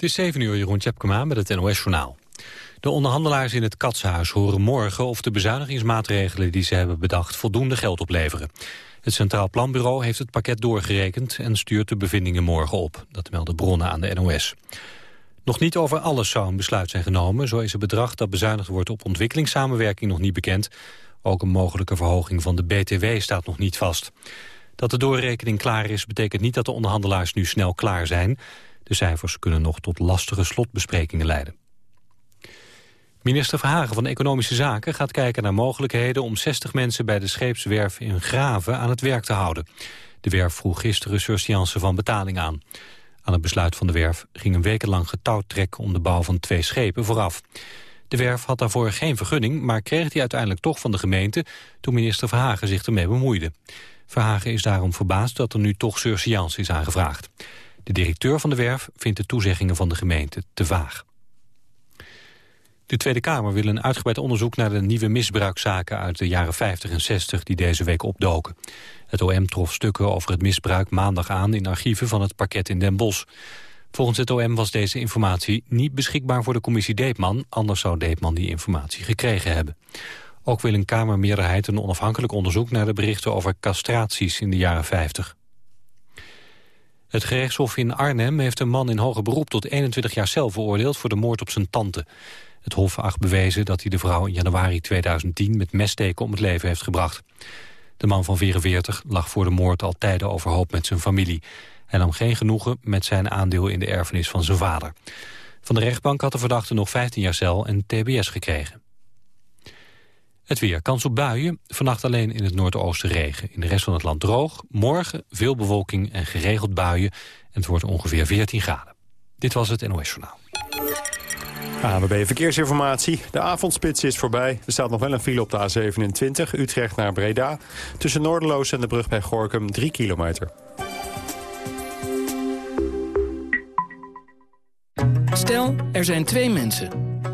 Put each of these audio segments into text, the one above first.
Het is 7 uur, Jeroen Tjepkema met het NOS-journaal. De onderhandelaars in het Katshuis horen morgen of de bezuinigingsmaatregelen die ze hebben bedacht voldoende geld opleveren. Het Centraal Planbureau heeft het pakket doorgerekend en stuurt de bevindingen morgen op. Dat melden bronnen aan de NOS. Nog niet over alles zou een besluit zijn genomen. Zo is het bedrag dat bezuinigd wordt op ontwikkelingssamenwerking nog niet bekend. Ook een mogelijke verhoging van de BTW staat nog niet vast. Dat de doorrekening klaar is betekent niet dat de onderhandelaars nu snel klaar zijn. De cijfers kunnen nog tot lastige slotbesprekingen leiden. Minister Verhagen van Economische Zaken gaat kijken naar mogelijkheden om 60 mensen bij de scheepswerf in Graven aan het werk te houden. De werf vroeg gisteren surseance van betaling aan. Aan het besluit van de werf ging een wekenlang getouwtrek om de bouw van twee schepen vooraf. De werf had daarvoor geen vergunning, maar kreeg die uiteindelijk toch van de gemeente toen minister Verhagen zich ermee bemoeide. Verhagen is daarom verbaasd dat er nu toch surseance is aangevraagd. De directeur van de werf vindt de toezeggingen van de gemeente te vaag. De Tweede Kamer wil een uitgebreid onderzoek naar de nieuwe misbruikzaken uit de jaren 50 en 60 die deze week opdoken. Het OM trof stukken over het misbruik maandag aan in archieven van het parket in Den Bosch. Volgens het OM was deze informatie niet beschikbaar voor de commissie Deepman, anders zou Deepman die informatie gekregen hebben. Ook wil een Kamermeerderheid een onafhankelijk onderzoek naar de berichten over castraties in de jaren 50. Het gerechtshof in Arnhem heeft een man in hoger beroep tot 21 jaar cel veroordeeld voor de moord op zijn tante. Het hof acht bewezen dat hij de vrouw in januari 2010 met messteken om het leven heeft gebracht. De man van 44 lag voor de moord al tijden overhoop met zijn familie. Hij nam geen genoegen met zijn aandeel in de erfenis van zijn vader. Van de rechtbank had de verdachte nog 15 jaar cel en tbs gekregen. Het weer. Kans op buien. Vannacht alleen in het noordoosten regen. In de rest van het land droog. Morgen veel bewolking en geregeld buien. En het wordt ongeveer 14 graden. Dit was het NOS Journaal. ANWB Verkeersinformatie. De avondspits is voorbij. Er staat nog wel een file op de A27, Utrecht naar Breda. Tussen Noorderloos en de brug bij Gorkum 3 kilometer. Stel, er zijn twee mensen.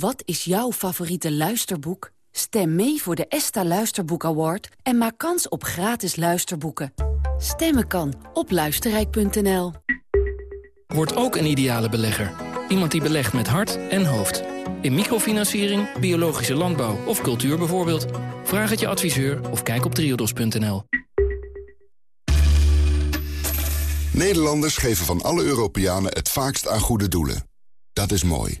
Wat is jouw favoriete luisterboek? Stem mee voor de ESTA Luisterboek Award en maak kans op gratis luisterboeken. Stemmen kan op luisterrijk.nl. Word ook een ideale belegger. Iemand die belegt met hart en hoofd. In microfinanciering, biologische landbouw of cultuur bijvoorbeeld. Vraag het je adviseur of kijk op triodos.nl. Nederlanders geven van alle Europeanen het vaakst aan goede doelen. Dat is mooi.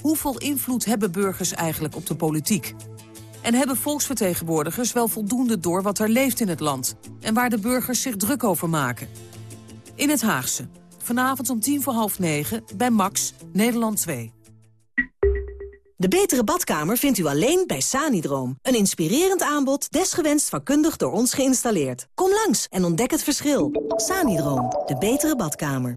Hoeveel invloed hebben burgers eigenlijk op de politiek? En hebben volksvertegenwoordigers wel voldoende door wat er leeft in het land... en waar de burgers zich druk over maken? In het Haagse, vanavond om tien voor half negen, bij Max, Nederland 2. De betere badkamer vindt u alleen bij Sanidroom. Een inspirerend aanbod, desgewenst vakkundig door ons geïnstalleerd. Kom langs en ontdek het verschil. Sanidroom, de betere badkamer.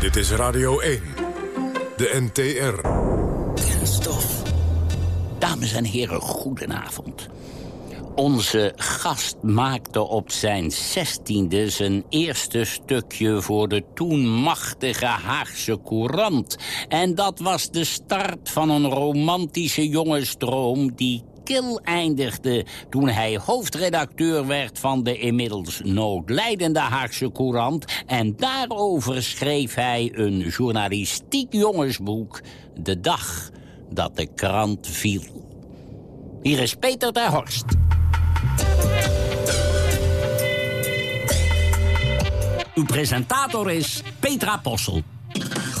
Dit is Radio 1. De NTR. Kenstof. Dames en heren, goedenavond. Onze gast maakte op zijn zestiende zijn eerste stukje voor de toen machtige Haagse Courant. En dat was de start van een romantische jongensdroom die eindigde toen hij hoofdredacteur werd van de inmiddels noodlijdende Haagse Courant. En daarover schreef hij een journalistiek jongensboek, De Dag dat de krant viel. Hier is Peter ter Horst. Uw presentator is Petra Possel.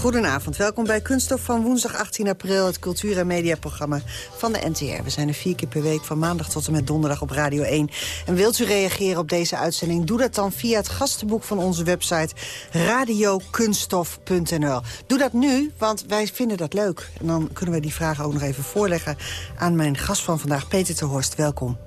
Goedenavond, welkom bij Kunststof van woensdag 18 april... het cultuur- en mediaprogramma van de NTR. We zijn er vier keer per week van maandag tot en met donderdag op Radio 1. En wilt u reageren op deze uitzending? Doe dat dan via het gastenboek van onze website radiokunststof.nl. Doe dat nu, want wij vinden dat leuk. En dan kunnen we die vragen ook nog even voorleggen aan mijn gast van vandaag, Peter ter Horst. Welkom.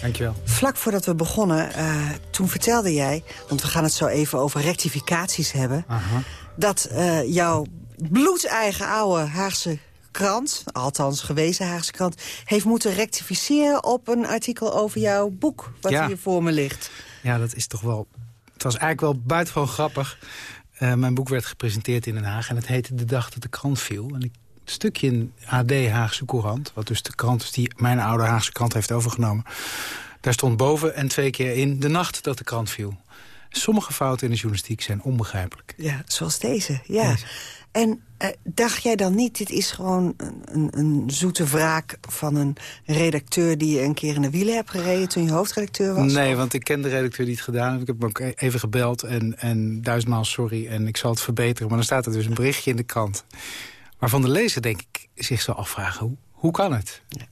Dankjewel. Vlak voordat we begonnen, uh, toen vertelde jij... want we gaan het zo even over rectificaties hebben... Aha. Dat uh, jouw bloedeigen oude Haagse krant... althans gewezen Haagse krant... heeft moeten rectificeren op een artikel over jouw boek... wat Ja. hier voor me ligt. Ja, dat is toch wel... Het was eigenlijk wel buitengewoon grappig. Eh, mijn boek werd gepresenteerd in Den Haag en het heette De Dag dat de krant viel. En ik, een stukje in AD Haagse Courant, wat dus de krant is die mijn oude Haagse krant heeft overgenomen. Daar stond boven en twee keer in de nacht dat de krant viel. Sommige fouten in de journalistiek zijn onbegrijpelijk. Ja, zoals deze, ja. En uh, dacht jij dan niet, dit is gewoon een, een, zoete wraak van een redacteur... die je een keer in de wielen hebt gereden toen je hoofdredacteur was? Nee, want ik ken de redacteur die het gedaan heeft. Ik heb hem ook even gebeld en, en duizendmaal sorry en ik zal het verbeteren. Maar dan staat er dus een berichtje in de krant. Waarvan de lezer, denk ik, zich zal afvragen, hoe, hoe kan het? Ja.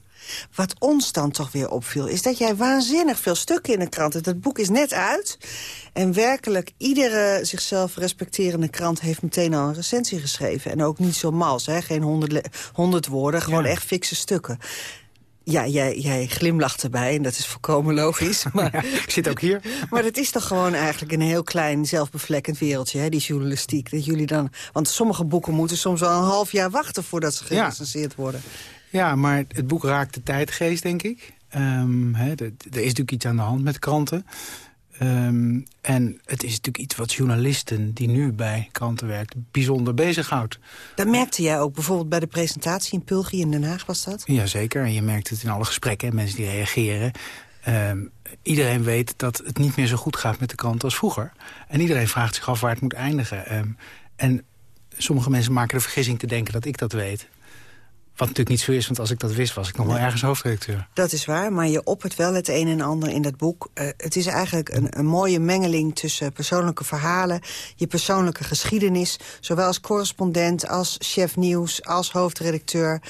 Wat ons dan toch weer opviel, is dat jij waanzinnig veel stukken in de krant hebt. Het boek is net uit. En werkelijk, iedere zichzelf respecterende krant heeft meteen al een recensie geschreven. En ook niet zo mals, hè? geen honderd, honderd woorden, gewoon ja. echt fikse stukken. Ja, jij, jij glimlacht erbij en dat is volkomen logisch. Maar, ja, ik zit ook hier. Maar dat is toch gewoon eigenlijk een heel klein zelfbevlekkend wereldje, hè, die journalistiek. Dat jullie dan, want sommige boeken moeten soms wel een half jaar wachten voordat ze gerecenseerd ja. worden. Ja, maar het boek raakt de tijdgeest, denk ik. Um, he, er is natuurlijk iets aan de hand met kranten. Um, en het is natuurlijk iets wat journalisten die nu bij kranten werken... bijzonder bezighoudt. Dat merkte jij ook bijvoorbeeld bij de presentatie in Pulgie in Den Haag, was dat? Jazeker, en je merkt het in alle gesprekken, mensen die reageren. Um, iedereen weet dat het niet meer zo goed gaat met de krant als vroeger. En iedereen vraagt zich af waar het moet eindigen. en sommige mensen maken de vergissing te denken dat ik dat weet... Wat natuurlijk niet zo is, want als ik dat wist, was ik nog wel ergens hoofdredacteur. Dat is waar, maar je oppert wel het een en ander in dat boek. Uh, het is eigenlijk een, een, mooie mengeling tussen persoonlijke verhalen... je persoonlijke geschiedenis, zowel als correspondent... als chef nieuws, als hoofdredacteur...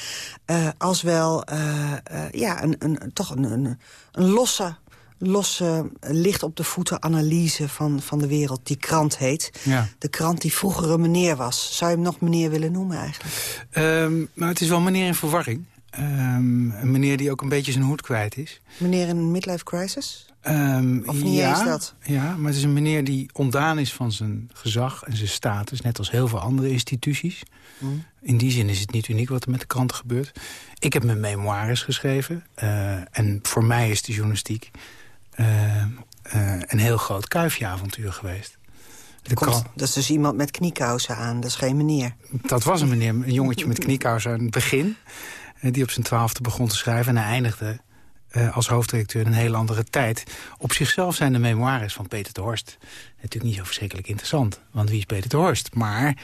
Uh, als wel uh, ja, een, een, toch een, een, een losse losse licht op de voeten analyse van, van de wereld. Die krant heet. Ja. De krant die vroeger een meneer was. Zou je hem nog meneer willen noemen eigenlijk? Um, maar het is wel meneer in verwarring. Um, een meneer die ook een beetje zijn hoed kwijt is. Meneer in een midlife crisis? Um, of niet ja, eens dat? Ja, maar het is een meneer die ontdaan is van zijn gezag en zijn status. Net als heel veel andere instituties. Mm. In die zin is het niet uniek wat er met de kranten gebeurt. Ik heb mijn memoires geschreven. Uh, en voor mij is de journalistiek... Uh, uh, een heel groot kuifje-avontuur geweest. Komt, dat is dus iemand met kniekousen aan, dat is geen meneer. Dat was een meneer, een jongetje met kniekousen aan het begin. Uh, die op zijn twaalfde begon te schrijven. En hij eindigde uh, als hoofddirecteur in een hele andere tijd. Op zichzelf zijn de memoires van Peter de Horst natuurlijk niet zo verschrikkelijk interessant. Want wie is Peter de Horst? Maar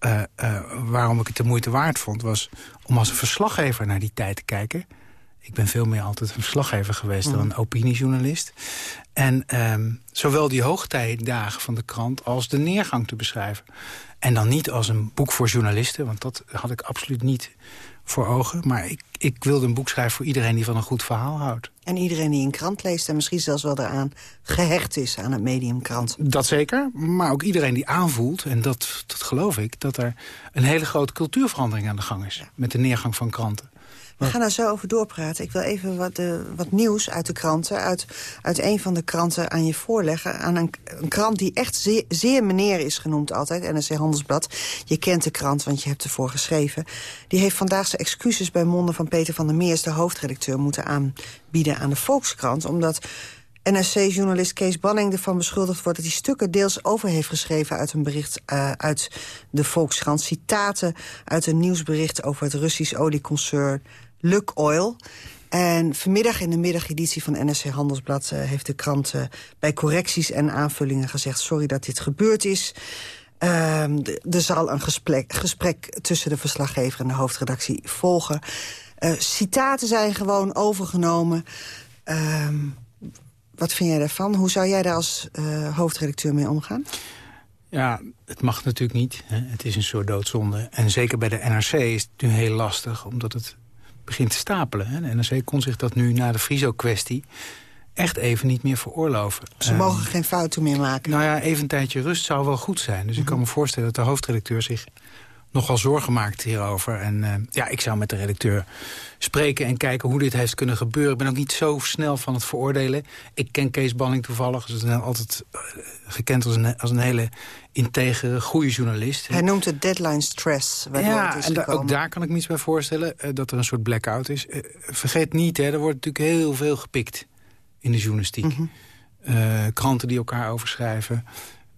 uh, waarom ik het de moeite waard vond... was om als een verslaggever naar die tijd te kijken... Ik ben veel meer altijd een verslaggever geweest mm. dan een opiniejournalist. En um, zowel die hoogtijdagen van de krant als de neergang te beschrijven. En dan niet als een boek voor journalisten, want dat had ik absoluut niet voor ogen. Maar ik, ik wilde een boek schrijven voor iedereen die van een goed verhaal houdt. En iedereen die een krant leest en misschien zelfs wel eraan gehecht is aan het medium krant. Dat zeker, maar ook iedereen die aanvoelt, en dat, dat geloof ik... dat er een hele grote cultuurverandering aan de gang is ja. met de neergang van kranten. We gaan daar zo over doorpraten. Ik wil even wat, uh, wat nieuws uit de kranten, uit, uit een van de kranten aan je voorleggen. Aan een, een krant die echt zeer, zeer, meneer is genoemd altijd, NRC Handelsblad. Je kent de krant, want je hebt ervoor geschreven. Die heeft vandaag zijn excuses bij monden van Peter van der Meers, de hoofdredacteur, moeten aanbieden aan de Volkskrant. Omdat NRC-journalist Kees Banning ervan beschuldigd wordt... dat hij stukken deels over heeft geschreven uit een bericht uh, uit de Volkskrant. Citaten uit een nieuwsbericht over het Russisch olieconcern Lukoil. En vanmiddag in de middageditie van NRC Handelsblad... Uh, heeft de krant uh, bij correcties en aanvullingen gezegd... sorry dat dit gebeurd is. Uh, er zal een gesprek, gesprek tussen de verslaggever en de hoofdredactie volgen. citaten zijn gewoon overgenomen... Ehm, wat vind jij daarvan? Hoe zou jij daar als hoofdredacteur mee omgaan? Ja, het mag natuurlijk niet. Hè. Het is een soort doodzonde. En zeker bij de NRC is het nu heel lastig, omdat het begint te stapelen. De NRC kon zich dat nu na de Friso-kwestie echt even niet meer veroorloven. Ze mogen geen fouten meer maken. Nou ja, even een tijdje rust zou wel goed zijn. Dus mm -hmm. ik kan me voorstellen dat de hoofdredacteur zich nogal zorgen maakt hierover. En uh, ja, ik zou met de redacteur spreken en kijken hoe dit heeft kunnen gebeuren. Ik ben ook niet zo snel van het veroordelen. Ik ken Kees Banning toevallig. Dus is altijd uh, gekend als een, als een hele integere, goede journalist. Hij noemt het deadline stress. Ja, het en da ook daar kan ik me iets bij voorstellen. Uh, dat er een soort blackout is. vergeet niet, hè, er wordt natuurlijk heel veel gepikt in de journalistiek. Mm -hmm. kranten die elkaar overschrijven.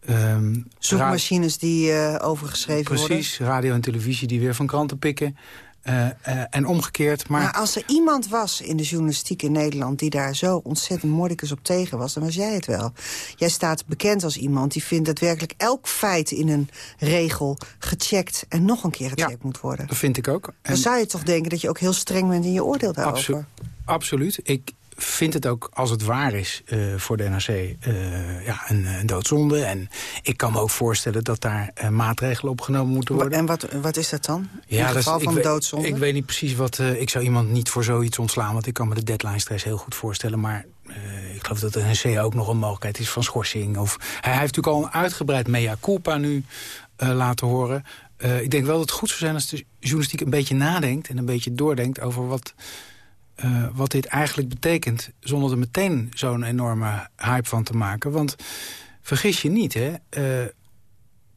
Um, Zoekmachines die uh, overgeschreven Precies, worden. Precies, radio en televisie die weer van kranten pikken. Uh, uh, en omgekeerd. Maar... maar... als er iemand was in de journalistiek in Nederland... die daar zo ontzettend mordicus op tegen was, dan was jij het wel. Jij staat bekend als iemand die vindt dat werkelijk elk feit... in een regel gecheckt en nog een keer gecheckt ja, moet worden. dat vind ik ook. En... Dan zou je toch denken dat je ook heel streng bent in je oordeel daarover. Absolu absoluut. Ik, vind het ook, als het waar is uh, voor de NRC, uh, ja, een, een, doodzonde. En ik kan me ook voorstellen dat daar uh, maatregelen opgenomen moeten worden. En wat, wat is dat dan? In ja, geval is, van ik doodzonde? Ik weet niet precies wat... ik zou iemand niet voor zoiets ontslaan, want ik kan me de deadline stress heel goed voorstellen. Maar ik geloof dat de NRC ook nog een mogelijkheid is van schorsing. Of, hij heeft natuurlijk al een uitgebreid mea culpa nu laten horen. ik denk wel dat het goed zou zijn als de journalistiek een beetje nadenkt... en een beetje doordenkt over wat... Uh, wat dit eigenlijk betekent... zonder er meteen zo'n enorme hype van te maken. Want vergis je niet, hè, uh,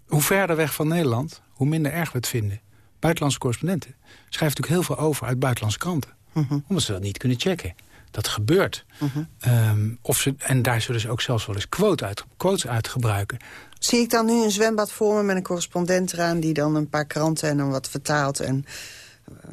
hoe verder weg van Nederland... hoe minder erg we het vinden. Buitenlandse correspondenten schrijven natuurlijk heel veel over... uit buitenlandse kranten. Uh -huh. Omdat ze dat niet kunnen checken. Dat gebeurt. -huh. um, of ze, en daar zullen ze ook zelfs wel eens quote uit, quotes uit gebruiken. Zie ik dan nu een zwembad voor me met een correspondent eraan... die dan een paar kranten en dan wat vertaalt... en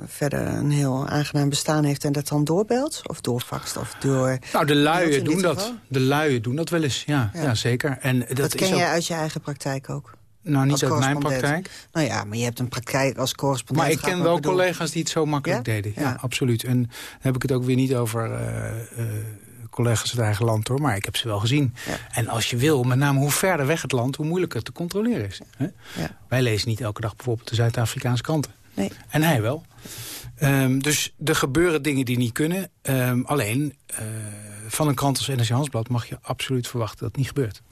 verder een heel aangenaam bestaan heeft... en dat dan doorbelt? Of doorfaxt? Of door... Nou, de luien doen dat. Geval? De luien doen dat wel eens, ja, ja. ja zeker. En dat, dat ken is ook... jij uit je eigen praktijk ook? Nou, niet uit mijn praktijk. Nou ja, maar je hebt een praktijk als correspondent. Maar ik ken wel bedoel... collega's die het zo makkelijk ja? deden. Ja, ja, absoluut. En dan heb ik het ook weer niet over... Uh, uh, collega's uit het eigen land hoor, maar ik heb ze wel gezien. Ja. En als je wil, met name hoe verder weg het land, hoe moeilijker het te controleren is. Hè? Ja. Wij lezen niet elke dag bijvoorbeeld de Zuid-Afrikaanse kranten. Nee. En hij wel. Um, dus er gebeuren dingen die niet kunnen. Um, alleen, uh, van een krant als NRC Handelsblad mag je absoluut verwachten dat het niet gebeurt.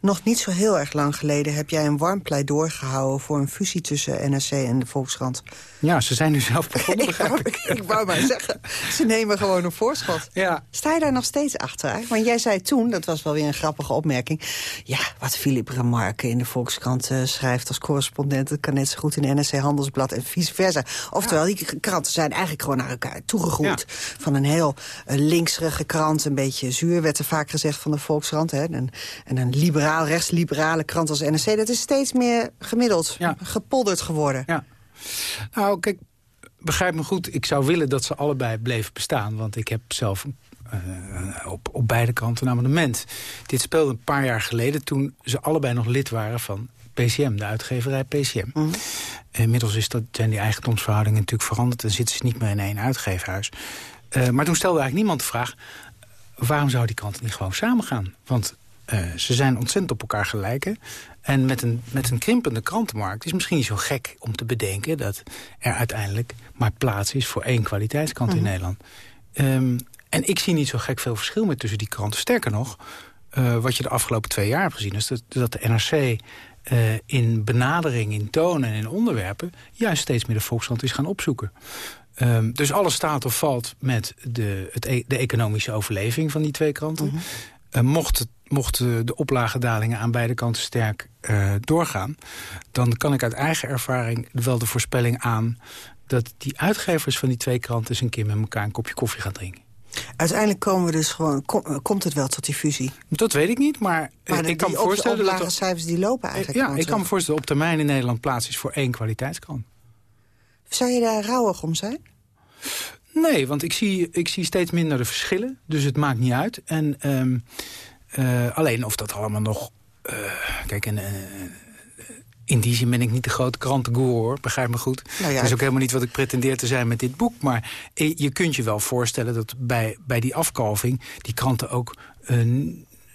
Nog niet zo heel erg lang geleden heb jij een warm pleidooi gehouden... voor een fusie tussen NRC en de Volkskrant. Ja, ze zijn nu zelf begonnen, begrijp ik. ik wou maar zeggen, ze nemen gewoon een voorschot. Ja. Sta je daar nog steeds achter? Hè? Want jij zei toen, dat was wel weer een grappige opmerking... ja, wat Philippe Remarque in de Volkskrant uh, schrijft als correspondent... dat kan net zo goed in NRC Handelsblad en vice versa. Oftewel, ja. die kranten zijn eigenlijk gewoon naar elkaar toegegroeid. Ja. Van een heel uh, linksrige krant, een beetje zuur... werd er vaak gezegd van de Volkskrant. Hè? En, en een liberaal, rechtsliberale krant als NRC... dat is steeds meer gemiddeld, ja. gepolderd geworden. Ja. Nou, kijk, begrijp me goed. Ik zou willen dat ze allebei bleven bestaan. Want ik heb zelf uh, op, op beide kanten een amendement. Dit speelde een paar jaar geleden toen ze allebei nog lid waren van PCM, de uitgeverij PCM. Mm -hmm. Inmiddels is dat, zijn die eigendomsverhoudingen natuurlijk veranderd... en zitten ze niet meer in één uitgeefhuis. Uh, maar toen stelde eigenlijk niemand de vraag... waarom zou die kranten niet gewoon samengaan? Want uh, ze zijn ontzettend op elkaar gelijken. En met een, met een krimpende krantenmarkt is misschien niet zo gek om te bedenken... dat er uiteindelijk maar plaats is voor één kwaliteitskrant mm -hmm. in Nederland. Um, en ik zie niet zo gek veel verschil meer tussen die kranten. Sterker nog, uh, wat je de afgelopen twee jaar hebt gezien... is dat, dat de NRC uh, in benadering, in tonen en in onderwerpen... juist steeds meer de Volkskrant is gaan opzoeken. Ehm, dus alles staat of valt met de, het e- de economische overleving van die twee kranten. Mhm. Uh, mocht, het, mocht de oplagedalingen aan beide kanten sterk uh, doorgaan... dan kan ik uit eigen ervaring wel de voorspelling aan... dat die uitgevers van die twee kranten eens een keer met elkaar een kopje koffie gaan drinken. Uiteindelijk komen we dus gewoon, kom, komt het wel tot die fusie? Dat weet ik niet, maar, maar ik kan me voorstellen... de dat cijfers die lopen eigenlijk Ja, ik kan me voorstellen op termijn in Nederland plaats is voor één kwaliteitskrant. Zou je daar rouwig om zijn? Nee, want ik zie, ik zie steeds minder de verschillen. Dus het maakt niet uit. En um, uh, alleen of dat allemaal nog... Uh, kijk, en, uh, in die zin ben ik niet de grote krantengoer, hoor. Begrijp me goed. Nou ja, dat is ook helemaal niet wat ik pretendeer te zijn met dit boek. Maar je kunt je wel voorstellen dat bij, bij die afkalving... die kranten ook,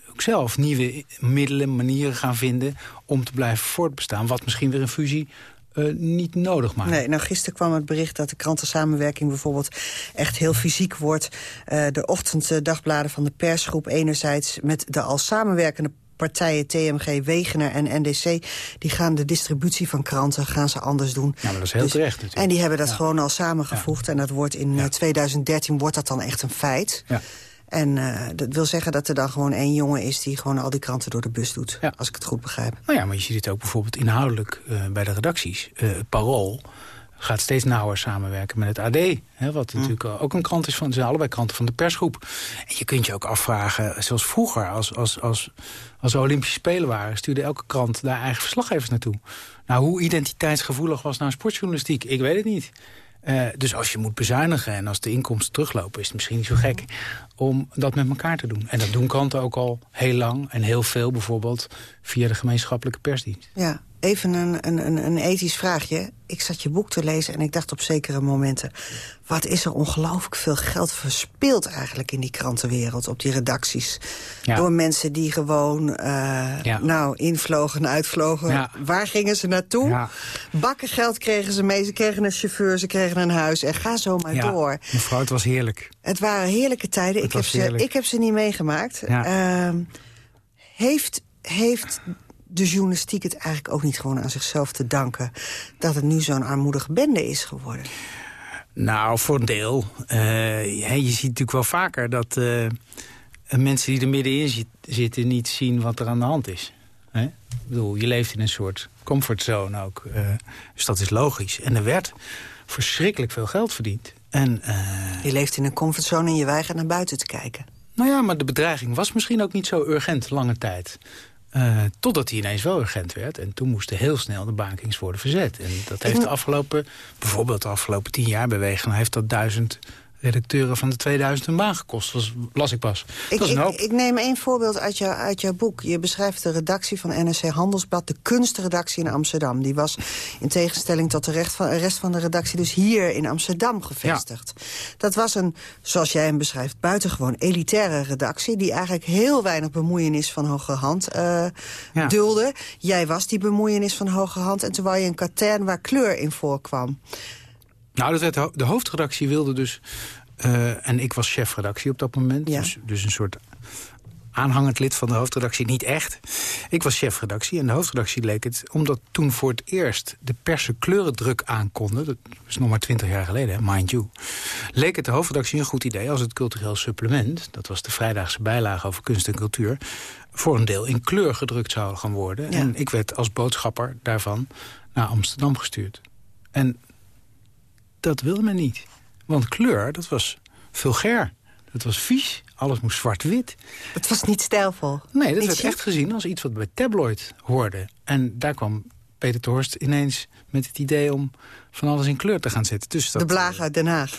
ook zelf nieuwe middelen, manieren gaan vinden... om te blijven voortbestaan. Wat misschien weer een fusie uh, niet nodig maakt. Nee, nou gisteren kwam het bericht dat de krantensamenwerking bijvoorbeeld echt heel fysiek wordt. Uh, de ochtenddagblaren van de persgroep enerzijds met de al samenwerkende partijen TMG, Wegener en NDC... die gaan de distributie van kranten gaan ze anders doen. Ja, maar dat is heel dus, terecht natuurlijk. En die hebben dat ja. gewoon al samengevoegd. Ja. En dat wordt in ja. 2013 wordt dat dan echt een feit. Ja. En uh, dat wil zeggen dat er dan gewoon één jongen is... die gewoon al die kranten door de bus doet, ja. als ik het goed begrijp. Nou ja, maar je ziet het ook bijvoorbeeld inhoudelijk uh, bij de redacties. Uh, het Parool gaat steeds nauwer samenwerken met het AD. Hè, wat hm. natuurlijk ook een krant is van... Het zijn allebei kranten van de persgroep. En je kunt je ook afvragen, zoals vroeger... als, als, als, als er Olympische Spelen waren... stuurde elke krant daar eigen verslaggevers naartoe. Nou, hoe identiteitsgevoelig was nou sportjournalistiek? Ik weet het niet. Uh, dus als je moet bezuinigen en als de inkomsten teruglopen... is het misschien niet zo gek om dat met elkaar te doen. En dat doen kranten ook al heel lang en heel veel bijvoorbeeld... via de gemeenschappelijke persdienst. Ja, even een, een, een ethisch vraagje. Ik zat je boek te lezen en ik dacht op zekere momenten... wat is er ongelooflijk veel geld verspild eigenlijk in die krantenwereld... op die redacties. Ja. Door mensen die gewoon uh, ja. nou, invlogen en uitvlogen. Ja. Waar gingen ze naartoe? Bakken geld kregen ze mee, ze kregen een chauffeur, ze kregen een huis... en ga zo maar door. Mevrouw, het was heerlijk. Het waren heerlijke tijden. Ik heb, ze, ik heb ze niet meegemaakt. Uh, heeft... heeft de journalistiek het eigenlijk ook niet gewoon aan zichzelf te danken... dat het nu zo'n armoedige bende is geworden? Nou, voor een deel. Uh, je ziet natuurlijk wel vaker dat uh, mensen die er middenin zit, zitten... niet zien wat er aan de hand is. Hè? Ik bedoel, je leeft in een soort comfortzone ook. Uh, dus dat is logisch. En er werd verschrikkelijk veel geld verdiend. En, je leeft in een comfortzone en je weigert naar buiten te kijken. Nou ja, maar de bedreiging was misschien ook niet zo urgent lange tijd. Uh, totdat hij ineens wel urgent werd. En toen moesten heel snel de bakings worden verzet. En dat heeft de afgelopen, bijvoorbeeld de afgelopen tien jaar bewegen... heeft dat duizend redacteuren van de 2000 een baan gekost. Dat las ik pas. Ik, dat is een ik, ik, neem één voorbeeld uit, jou, uit jouw boek. Je beschrijft de redactie van NRC Handelsblad, de kunstredactie in Amsterdam. Die was in tegenstelling tot de rest van, de rest van de redactie dus hier in Amsterdam gevestigd. Ja. Dat was een, zoals jij hem beschrijft, buitengewoon elitaire redactie... die eigenlijk heel weinig bemoeienis van hoge hand uh, ja. dulde. Jij was die bemoeienis van hoge hand en terwijl je een katern waar kleur in voorkwam. Nou, dat werd, de hoofdredactie wilde dus... Uh, en ik was chefredactie op dat moment. Ja. Dus, dus een soort aanhangend lid van de hoofdredactie. Niet echt. Ik was chefredactie en de hoofdredactie leek het... omdat toen voor het eerst de persen kleurendruk aankonden... dat is nog maar twintig jaar geleden, mind you... leek het de hoofdredactie een goed idee als het cultureel supplement... dat was de vrijdagse bijlage over kunst en cultuur... voor een deel in kleur gedrukt zou gaan worden. Ja. En ik werd als boodschapper daarvan naar Amsterdam gestuurd. En dat wilde men niet. Want kleur, dat was vulgair. Dat was vies. Alles moest zwart-wit. Het was niet stijlvol. Nee, dat niet werd echt gezien als iets wat bij tabloid hoorde. En daar kwam Peter Torst ineens met het idee om van alles in kleur te gaan zetten. Dus dat, de Blaag uit Den Haag.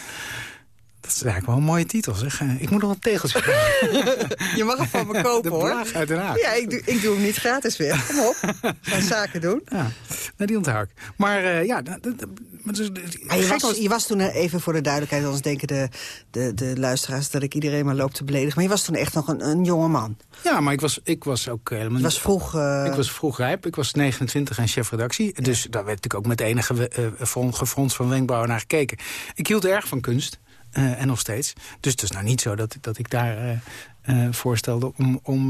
Dat is eigenlijk wel een mooie titel, zeg. Ik moet nog een tegeltje Je mag hem van me kopen, de hoor. Blaag uit Den Haag. Ja, ik doe, ik doe hem niet gratis weer. Kom op. Gaan zaken doen. Ja, nou, die onthoud ik. Maar uh, ja... Dat, dat, maar dus, maar je, was, je was toen even voor de duidelijkheid... anders denken de, de, de luisteraars dat ik iedereen maar loop te beledigen. Maar je was toen echt nog een, een jonge man. Ja, maar ik was, ik was ook helemaal... Was vroeg... Uh... Ik was vroeg rijp. Ik was 29 en chefredactie. Ja. Dus daar werd natuurlijk ook met enige uh, gefrons van wenkbrauwen naar gekeken. Ik hield erg van kunst. Uh, en nog steeds. Dus het is nou niet zo dat, dat ik daar uh, uh, voorstelde om, om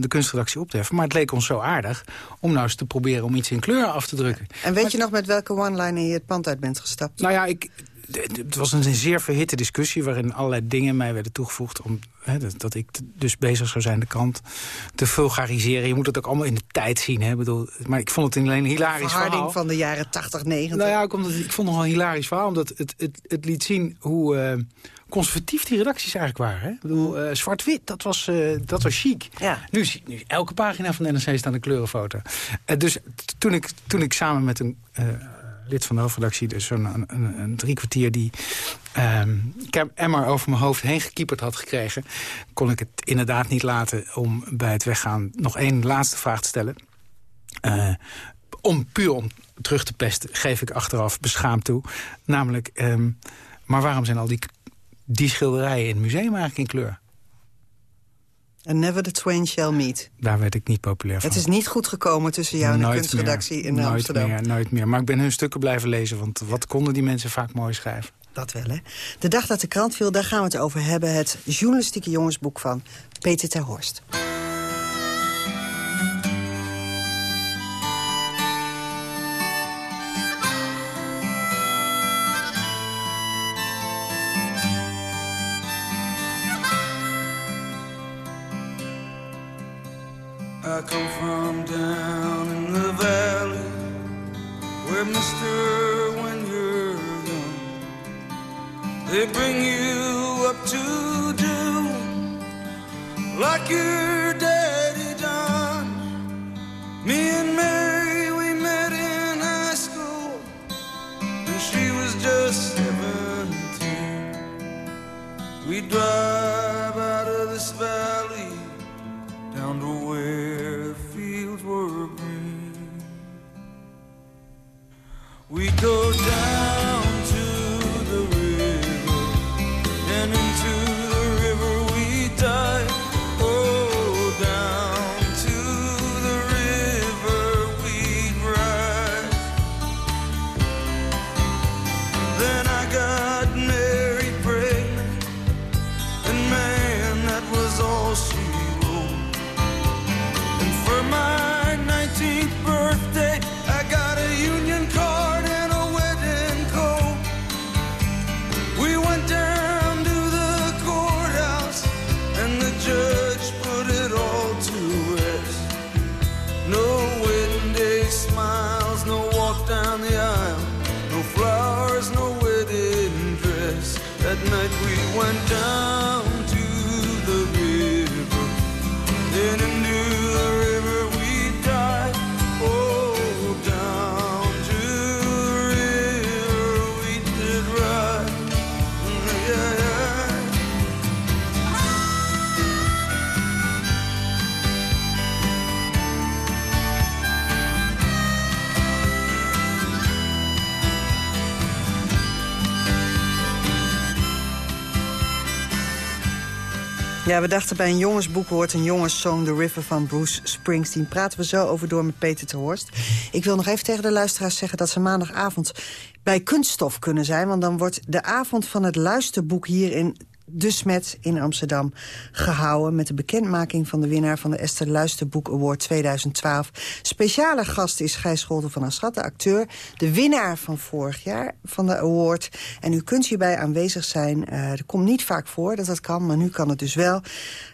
de kunstredactie op te heffen. Maar het leek ons zo aardig om nou eens te proberen om iets in kleur af te drukken. En weet maar, je nog met welke one-liner je het pand uit bent gestapt? Nou ja, ik, het was een zeer verhitte discussie... waarin allerlei dingen mij werden toegevoegd... Om, dat, dat, ik dus bezig zou zijn de krant te vulgariseren. Je moet het ook allemaal in de tijd zien. Hè? Bedoel, maar ik vond het alleen een hilarisch verhaal. van de jaren 80, 90. Nou ja, ik, omdat, ik vond het een hilarisch verhaal... omdat het, het, het liet zien hoe... Uh, conservatief die redacties eigenlijk waren. Hè? Ik bedoel, uh, zwart-wit, dat, was, uh, dat was chic. Ja. Nu, nu elke pagina van de NRC staat een kleurenfoto. Uh, dus toen ik, toen ik samen met een lid van de hoofdredactie... dus zo'n een, een, drie kwartier die um, emmer over mijn hoofd heen gekieperd had gekregen... kon ik het inderdaad niet laten om bij het weggaan nog één laatste vraag te stellen. Uh, om puur om terug te pesten, geef ik achteraf beschaamd toe. Namelijk, um, maar waarom zijn al die, die schilderijen in het museum eigenlijk in kleur? And never the twain shall meet. Daar werd ik niet populair van. Het is niet goed gekomen tussen jou en de kunstredactie in nooit Amsterdam. Meer, nooit meer. Maar ik ben hun stukken blijven lezen, want wat konden die mensen vaak mooi schrijven. Dat wel, hè. De dag dat de krant viel, daar gaan we het over hebben. Het journalistieke jongensboek van Peter ter Horst. turning Ja, we dachten bij een jongensboek hoort een jongenssong... The River van Bruce Springsteen. Praten we zo over door met Peter te Horst. Ik wil nog even tegen de luisteraars zeggen... dat ze maandagavond bij Kunststof kunnen zijn. Want dan wordt de avond van het luisterboek hier in de Smet in Amsterdam gehouden... met de bekendmaking van de winnaar van de Esther Luisterboek Award 2012. Speciale gast is Gijs Scholten van Aschat, de acteur. De winnaar van vorig jaar van de award. En u kunt hierbij aanwezig zijn. Uh, er komt niet vaak voor dat dat kan, maar nu kan het dus wel.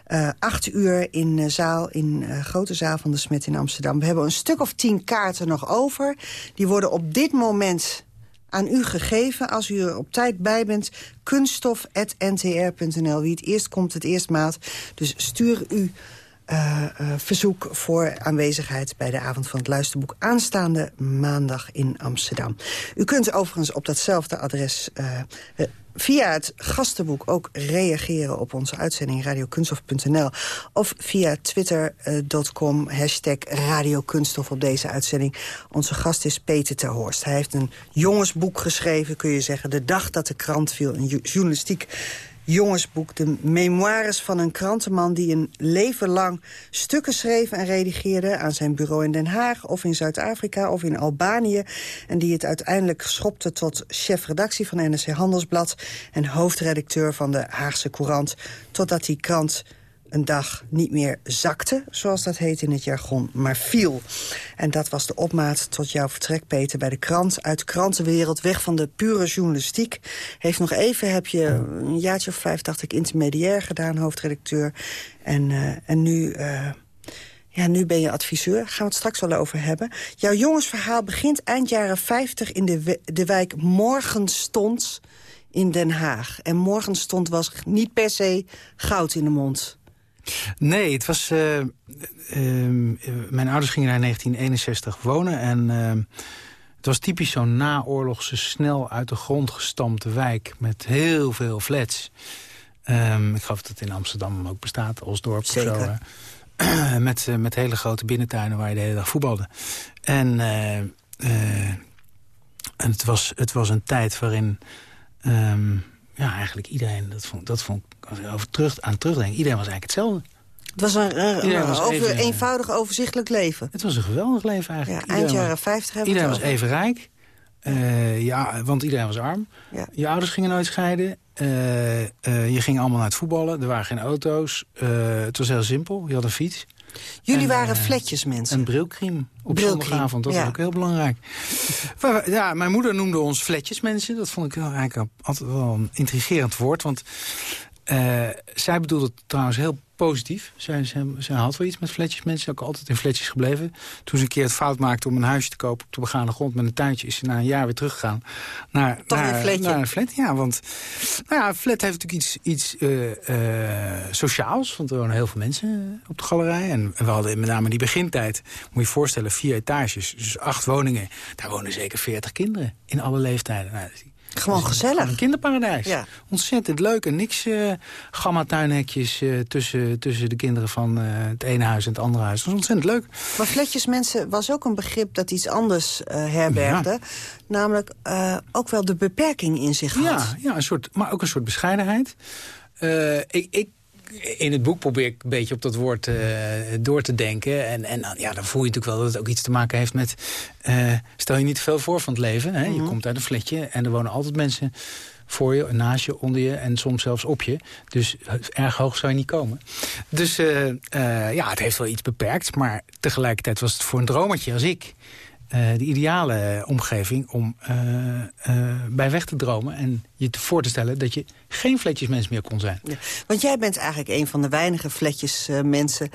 Uh, acht uur in uh, zaal, in grote zaal van de Smet in Amsterdam. We hebben een stuk of tien kaarten nog over. Die worden op dit moment aan u gegeven. Als u er op tijd bij bent, kunststof.ntr.nl. Wie het eerst komt, het eerst maat. Dus stuur u uh, uh, verzoek voor aanwezigheid bij de avond van het luisterboek aanstaande maandag in Amsterdam. U kunt overigens op datzelfde adres uh, via het gastenboek ook reageren op onze uitzending radiokunststof.nl of via twitter.com hashtag radiokunststof op deze uitzending. Onze gast is Peter ter Horst. Hij heeft een jongensboek geschreven, kun je zeggen, de dag dat de krant viel. Een journalistiek jongensboek. De memoires van een krantenman die een leven lang stukken schreef en redigeerde... aan zijn bureau in Den Haag of in Zuid-Afrika of in Albanië... en die het uiteindelijk schopte tot chefredactie van NRC Handelsblad... en hoofdredacteur van de Haagse Courant... totdat die krant een dag niet meer zakte, zoals dat heet in het jargon, maar viel. En dat was de opmaat tot jouw vertrek, Peter, bij de krant. Uit de krantenwereld, weg van de pure journalistiek. Heeft nog even, heb je een jaartje of vijf, dacht ik, intermediair gedaan, hoofdredacteur. En, uh, en nu... Uh, ja, nu ben je adviseur. Gaan we het straks wel over hebben. Jouw jongensverhaal begint eind jaren 50 in de, de wijk Morgenstond in Den Haag. En Morgenstond was niet per se goud in de mond. Nee, het was... Uh, uh, mijn ouders gingen daar in 1961 wonen en... Uh, het was typisch zo'n naoorlogse, snel uit de grond gestampte wijk... met heel veel flats. Um, ik geloof dat het in Amsterdam ook bestaat, Osdorp Zeker. of zo. met, uh, met hele grote binnentuinen waar je de hele dag voetbalde. En, uh, en het, was, het was een tijd waarin... Um, ja, eigenlijk iedereen, dat vond, dat vond als ik over terug, aan terugdenk, iedereen was eigenlijk hetzelfde. Het was een, een, een over, even, eenvoudig, overzichtelijk leven. Het was een geweldig leven eigenlijk. Ja, eind jaren 50 hebben Iedereen was even rijk. Uh, ja, want iedereen was arm. Ja. Je ouders gingen nooit scheiden. Uh, uh, je ging allemaal naar het voetballen. Er waren geen auto's. het was heel simpel. Je had een fiets. Jullie en, waren fletjesmensen. Een brilkriem op zondagavond. Dat ja. was ook heel belangrijk. ja, mijn moeder noemde ons fletjesmensen. Dat vond ik wel eigenlijk altijd wel een intrigerend woord. Want uh, zij bedoelde het trouwens heel positief. Zij, zij, zij had wel iets met fletjes. Mensen ook altijd in fletjes gebleven. Toen ze een keer het fout maakte om een huisje te kopen... op de begane grond met een tuintje... is ze na een jaar weer teruggegaan naar, Toch naar, een naar een flat. Ja, want nou ja, een flat heeft natuurlijk iets, iets uh, uh, sociaals. Want er wonen heel veel mensen op de galerij. En we hadden met name die begintijd... moet je je voorstellen, vier etages. Dus acht woningen. Daar wonen zeker veertig kinderen. In alle leeftijden. Nou, gewoon gezellig. Een kinderparadijs. Ja. Ontzettend leuk. En niks uh, gamma-tuinhekjes uh, tussen, tussen de kinderen van uh, het ene huis en het andere huis. Dat was ontzettend leuk. Maar fletjesmensen was ook een begrip dat iets anders herbergde. Ja. Namelijk ook wel de beperking in zich had. Ja, ja een soort, maar ook een soort bescheidenheid. ik, ik in het boek probeer ik een beetje op dat woord uh, door te denken. En, en ja, dan voel je natuurlijk wel dat het ook iets te maken heeft met... Uh, stel je niet te veel voor van het leven. Hè? Mm -hmm. Je komt uit een fletje en er wonen altijd mensen voor je, naast je, onder je en soms zelfs op je. Dus erg hoog zou je niet komen. Dus uh, ja, het heeft wel iets beperkt. Maar tegelijkertijd was het voor een dromertje als ik... Uh, de ideale omgeving om uh, uh, bij weg te dromen... en je te voor te stellen dat je geen fletjesmens meer kon zijn. Ja, want jij bent eigenlijk een van de weinige fletjesmensen...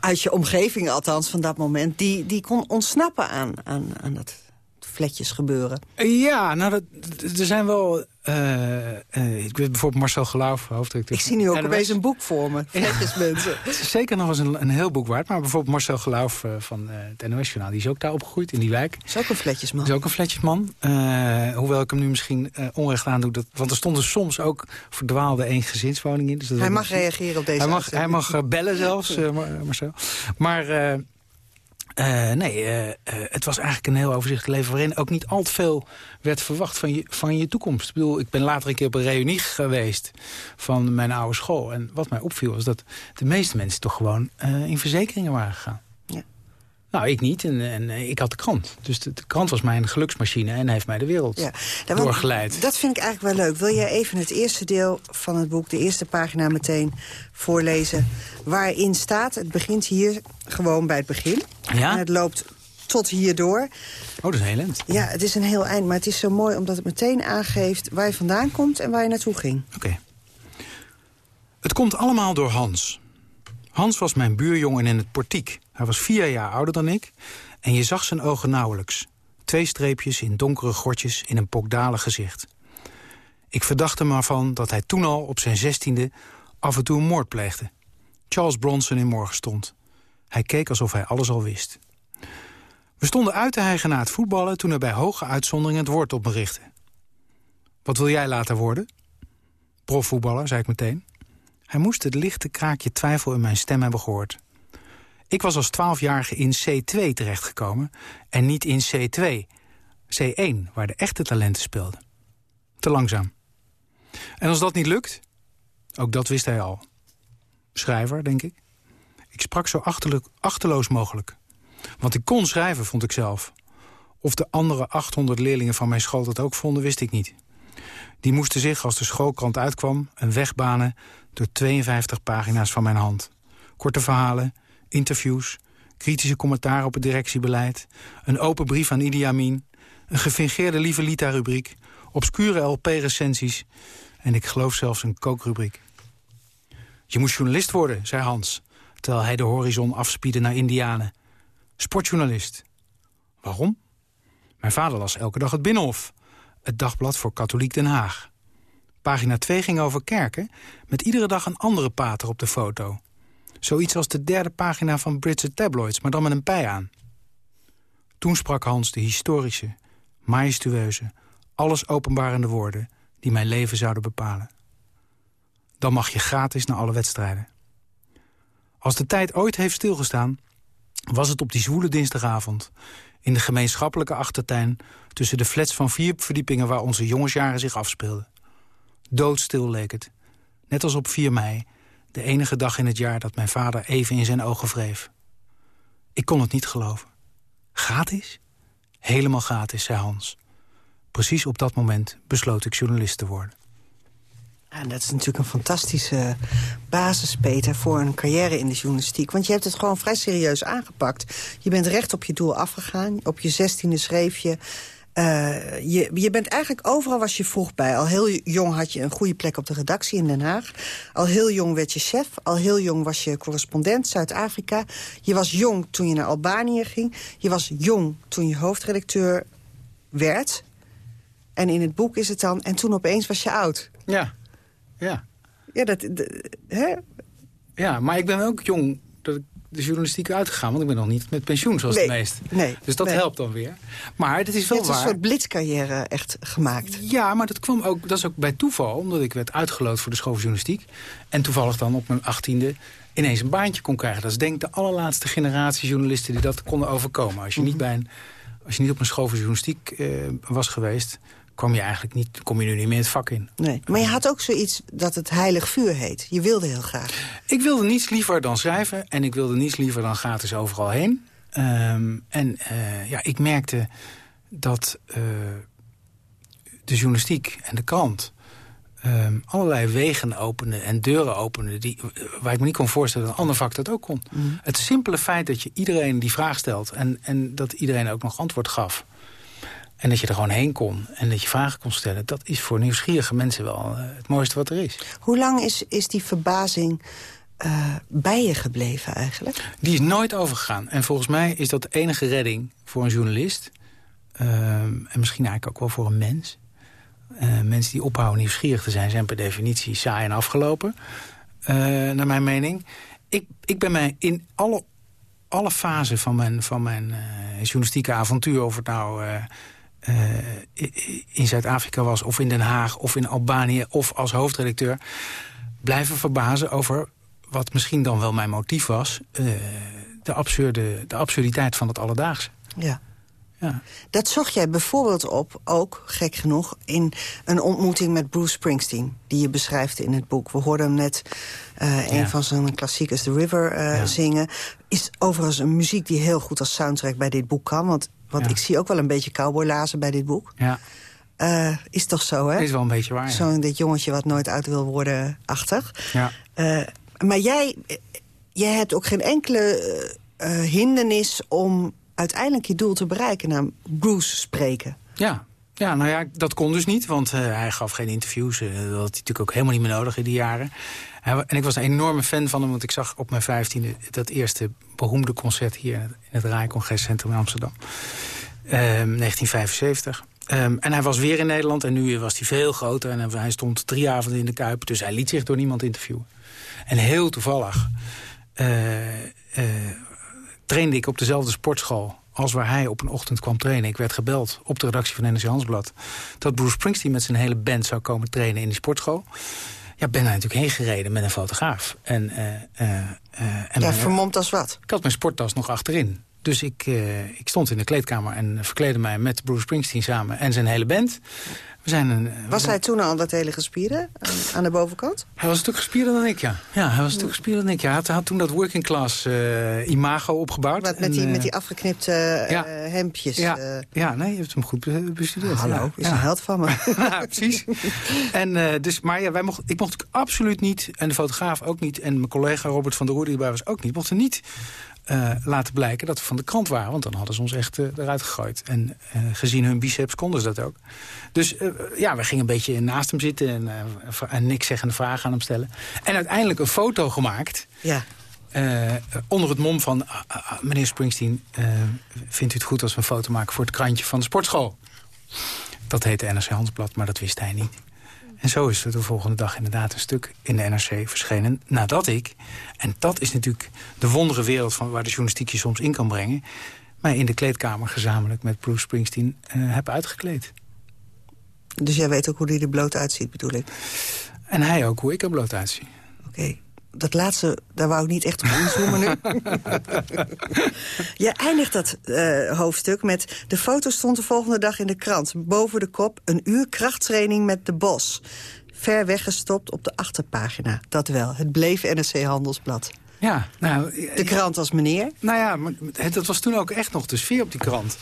uit je omgeving althans van dat moment... die, die kon ontsnappen aan, aan, aan dat fletjes gebeuren. Ja, nou, dat, er zijn wel... Uh, uh, ik weet bijvoorbeeld Marcel Geloof, hoofddirecteur. Ik zie nu ook opeens een boek voor me. Het is zeker nog eens een, een heel boek waard. Maar bijvoorbeeld Marcel Geloof uh, van het NOS-journaal... die is ook daar opgegroeid, in die wijk. Is ook een fletjesman. Is ook een fletjesman. hoewel ik hem nu misschien onrecht aan doe. Dat, want er stonden soms ook verdwaalde eengezinswoningen in. Dus dat hij mag reageren op deze Hij mag, hij mag bellen zelfs, Marcel. Maar... Uh, nee, uh, uh, het was eigenlijk een heel overzichtelijk leven... waarin ook niet al te veel werd verwacht van je, van je toekomst. Ik bedoel, ik ben later een keer op een reunie geweest van mijn oude school. En wat mij opviel was dat de meeste mensen toch gewoon in verzekeringen waren gegaan. Nou, ik niet. En, en ik had de krant. Dus de, de, krant was mijn geluksmachine en heeft mij de wereld ja, doorgeleid. Dat vind ik eigenlijk wel leuk. Wil jij even het eerste deel van het boek, de eerste pagina meteen voorlezen... waarin staat, het begint hier gewoon bij het begin. Ja? En het loopt tot hierdoor. Oh, dat is een heel eind. Ja, het is een heel eind. Maar het is zo mooi omdat het meteen aangeeft waar je vandaan komt... en waar je naartoe ging. Oké. Okay. Het komt allemaal door Hans. Hans was mijn buurjongen in het portiek. Hij was vier jaar ouder dan ik en je zag zijn ogen nauwelijks. Twee streepjes in donkere gortjes in een pokdalig gezicht. Ik verdacht hem ervan dat hij toen al op zijn zestiende af en toe een moord pleegde. Charles Bronson in Morgenstond. Hij keek alsof hij alles al wist. We stonden uit te hijgen na het voetballen... toen er bij hoge uitzondering het woord op me richtte. Wat wil jij later worden? Profvoetballer, zei ik meteen. Hij moest het lichte kraakje twijfel in mijn stem hebben gehoord. Ik was als twaalfjarige in C2 terechtgekomen en niet in C2. C1, waar de echte talenten speelden. Te langzaam. En als dat niet lukt? Ook dat wist hij al. Schrijver, denk ik. Ik sprak zo achterloos mogelijk. Want ik kon schrijven, vond ik zelf. Of de andere 800 leerlingen van mijn school dat ook vonden, wist ik niet. Die moesten zich, als de schoolkrant uitkwam, een weg banen... door 52 pagina's van mijn hand. Korte verhalen, interviews, kritische commentaar op het directiebeleid... een open brief aan Idi Amin, een gefingeerde Lieve Lita-rubriek... obscure LP-recensies en ik geloof zelfs een kookrubriek. Je moest journalist worden, zei Hans, terwijl hij de horizon afspiedde naar Indianen. Sportjournalist. Waarom? Mijn vader las elke dag het Binnenhof, het dagblad voor Katholiek Den Haag. Pagina 2 ging over kerken, met iedere dag een andere pater op de foto. Zoiets als de derde pagina van Britse tabloids, maar dan met een pij aan. Toen sprak Hans de historische, majestueuze, alles openbarende woorden... die mijn leven zouden bepalen. Dan mag je gratis naar alle wedstrijden. Als de tijd ooit heeft stilgestaan, was het op die zwoele dinsdagavond... in de gemeenschappelijke achtertuin tussen de flats van vier verdiepingen... waar onze jongensjaren zich afspeelden. Doodstil leek het. Net als op 4 mei, de enige dag in het jaar dat mijn vader even in zijn ogen wreef. Ik kon het niet geloven. Gratis? Helemaal gratis, zei Hans. Precies op dat moment besloot ik journalist te worden. En dat is natuurlijk een fantastische basis, Peter, voor een carrière in de journalistiek. Want je hebt het gewoon vrij serieus aangepakt. Je bent recht op je doel afgegaan. Op je zestiende schreef je... Uh, je, je bent eigenlijk overal was je vroeg bij. Al heel jong had je een goede plek op de redactie in Den Haag. Al heel jong werd je chef. Al heel jong was je correspondent Zuid-Afrika. Je was jong toen je naar Albanië ging. Je was jong toen je hoofdredacteur werd. En in het boek is het dan... En toen opeens was je oud. Ja, ja. Ja, dat, hè? ja maar ik ben ook jong de journalistiek uitgegaan. Want ik ben nog niet met pensioen zoals nee, de meest. Nee, dus dat nee. helpt dan weer. Maar het is wel je hebt waar. een soort blitzcarrière echt gemaakt. Ja, maar dat kwam ook, dat is ook bij toeval. Omdat ik werd uitgeloot voor de school van journalistiek. En toevallig dan op mijn achttiende ineens een baantje kon krijgen. Dat is denk ik de allerlaatste generatie journalisten die dat konden overkomen. Als je niet, bij een, als je niet op een school van journalistiek uh, was geweest kwam je eigenlijk niet, kom je nu niet meer het vak in. Nee, maar je had ook zoiets dat het heilig vuur heet. Je wilde heel graag. Ik wilde niets liever dan schrijven. En ik wilde niets liever dan gratis overal heen. Um, en uh, ja, ik merkte dat uh, de journalistiek en de krant... Um, allerlei wegen openen en deuren openen... Die, waar ik me niet kon voorstellen dat een ander vak dat ook kon. Mm. Het simpele feit dat je iedereen die vraag stelt... en, en dat iedereen ook nog antwoord gaf... En dat je er gewoon heen kon en dat je vragen kon stellen... dat is voor nieuwsgierige mensen wel uh, het mooiste wat er is. Hoe lang is, is die verbazing uh, bij je gebleven eigenlijk? Die is nooit overgegaan. En volgens mij is dat de enige redding voor een journalist. Uh, en misschien eigenlijk ook wel voor een mens. Uh, mensen die ophouden nieuwsgierig te zijn... zijn per definitie saai en afgelopen, naar mijn mening. Ik, ik ben mij in alle, alle fasen van mijn, van mijn journalistieke avontuur... of het nou uh, in Zuid-Afrika was... of in Den Haag, of in Albanië, of als hoofdredacteur... blijven verbazen over wat misschien dan wel mijn motief was... Uh, de, absurde, de absurditeit van het alledaagse. Ja. Ja. Dat zocht jij bijvoorbeeld op, ook gek genoeg... in een ontmoeting met Bruce Springsteen... die je beschrijft in het boek. We hoorden hem net uh, ja. een van zijn klassiekers, The River, uh, ja. zingen. Is overigens een muziek die heel goed als soundtrack bij dit boek kan. Want, want ja. ik zie ook wel een beetje cowboylazen bij dit boek. Ja. Uh, is toch zo, hè? Is wel een beetje waar, Zo'n dit jongetje wat nooit uit wil worden achtig. Ja. maar jij, jij hebt ook geen enkele hindernis om uiteindelijk je doel te bereiken, naar Bruce spreken. Ja, ja, nou ja, dat kon dus niet, want uh, hij gaf geen interviews. Uh, dat had hij natuurlijk ook helemaal niet meer nodig in die jaren. En ik was een enorme fan van hem, want ik zag op mijn vijftiende... dat eerste beroemde concert hier in het Rijcongrescentrum in Amsterdam. Um, 1975. Um, en hij was weer in Nederland en nu was hij veel groter. En hij stond drie avonden in de Kuip, dus hij liet zich door niemand interviewen. En heel toevallig... Uh, trainde ik op dezelfde sportschool als waar hij op een ochtend kwam trainen. Ik werd gebeld op de redactie van NRC Hansblad... dat Bruce Springsteen met zijn hele band zou komen trainen in die sportschool. Ja, ben daar natuurlijk heen gereden met een fotograaf. En, uh, uh, uh, en ja, vermomd als wat? Ik had mijn sporttas nog achterin. Dus ik, ik stond in de kleedkamer en verkleedde mij met Bruce Springsteen samen en zijn hele band. We zijn een, Was hij toen al dat hele gespierde aan, aan de bovenkant? Hij was een stuk gespierder dan ik, ja. Ja, hij was een stuk gespierder dan ik. Ja, hij had, had toen dat working class eh, imago opgebouwd. Wat met, die, eh, met die afgeknipte eh, ja. hempjes. Ja, eh. ja, nee, je hebt hem goed be- bestudeerd. Hallo, ja. is een held van me. ja, precies. En, eh, dus, maar ja, wij mocht, ik mocht absoluut niet, en de fotograaf ook niet... en mijn collega Robert van der Roer, die erbij was, ook niet... mochten niet eh, laten blijken dat we van de krant waren. Want dan hadden ze ons echt eh, eruit gegooid. En eh, gezien hun biceps konden ze dat ook. Dus ja, we gingen een beetje naast hem zitten... en, en niks zeggende vragen aan hem stellen. En uiteindelijk een foto gemaakt... Ja. Onder het mom van... ah, ah, ah, meneer Springsteen, vindt u het goed als we een foto maken... voor het krantje van de sportschool? Dat heette NRC Handelsblad, maar dat wist hij niet. En zo is er de volgende dag inderdaad een stuk in de NRC verschenen... nadat ik, en dat is natuurlijk de wondere wereld... Van waar de journalistiek je soms in kan brengen... mij in de kleedkamer gezamenlijk met Bruce Springsteen eh, heb uitgekleed. Dus jij weet ook hoe hij er bloot uitziet, bedoel ik. En hij ook, hoe ik er bloot uitzie. Oké. Dat laatste, daar wou ik niet echt op inzoomen nu. Je eindigt dat eh, hoofdstuk met... de foto stond de volgende dag in de krant. Boven de kop een uur krachttraining met de bos. Ver weggestopt op de achterpagina. Dat wel, het bleef NRC Handelsblad. Ja, nou... De krant als meneer? Nou ja, maar het, dat was toen ook echt nog de sfeer op die krant.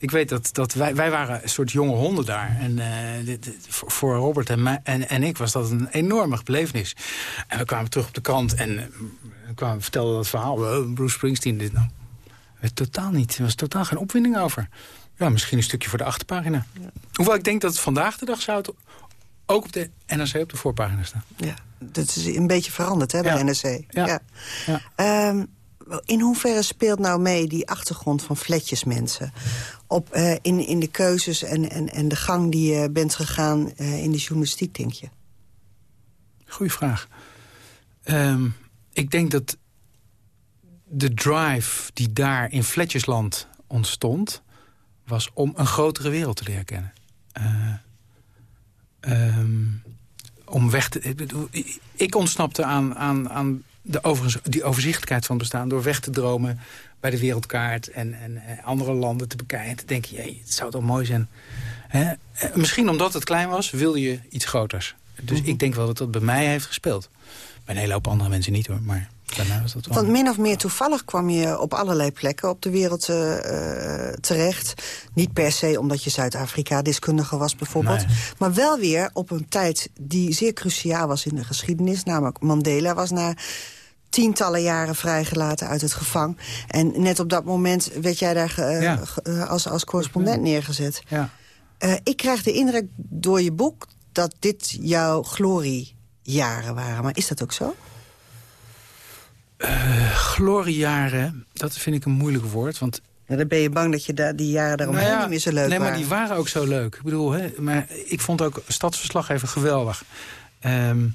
Ik weet dat, dat wij, wij waren een soort jonge honden daar. En eh, dit, dit- voor Robert en, mij, en, en ik was dat een enorme belevenis. En we kwamen terug op de krant en we kwamen, vertelden dat verhaal. eh, Bruce Springsteen, dit nou. Totaal niet. Er was totaal geen opwinding over. Ja, misschien een stukje voor de achterpagina. Hoewel ik denk dat het vandaag de dag zou het ook op de NRC op de voorpagina staan. Ja, dat is een beetje veranderd hè, bij Ja. NRC. Ja. Ja. Ehm, in hoeverre speelt nou mee die achtergrond van fletjesmensen... Op, eh, in, in de keuzes en, en, en de gang die je bent gegaan eh, in de journalistiek, denk je? Goeie vraag. Ehm, ik denk dat de drive die daar in Fletchersland ontstond... was om een grotere wereld te leren kennen. Eh, ehm, om weg te... Ik, ontsnapte aan, aan, aan de overigens, die overzichtelijkheid van bestaan... door weg te dromen bij de wereldkaart en, en eh, andere landen te bekijken... en te denken, jee, het zou toch mooi zijn... Hè? Eh, Misschien omdat het klein was, wilde je iets groters. Dus ik denk wel dat dat bij mij heeft gespeeld. Bij een hele hoop andere mensen niet hoor, maar was dat wel. Want min of meer toevallig kwam je op allerlei plekken op de wereld eh, terecht. Niet per se omdat je Zuid-Afrika-deskundige was bijvoorbeeld. Nee. Maar wel weer op een tijd die zeer cruciaal was in de geschiedenis. Namelijk Mandela was na tientallen jaren vrijgelaten uit het gevang. En net op dat moment werd jij daar eh, Ja. eh, als, als correspondent neergezet. Ja. Eh, ik krijg de indruk door je boek dat dit jouw gloriejaren waren. Maar is dat ook zo? Gloriejaren, dat vind ik een moeilijk woord. Want Ja, dan ben je bang dat je daar die jaren daaromheen Nou ja, niet meer zo leuk nee, waren. maar die waren ook zo leuk. Ik bedoel, hè, maar ik vond ook stadsverslag even geweldig. Ehm,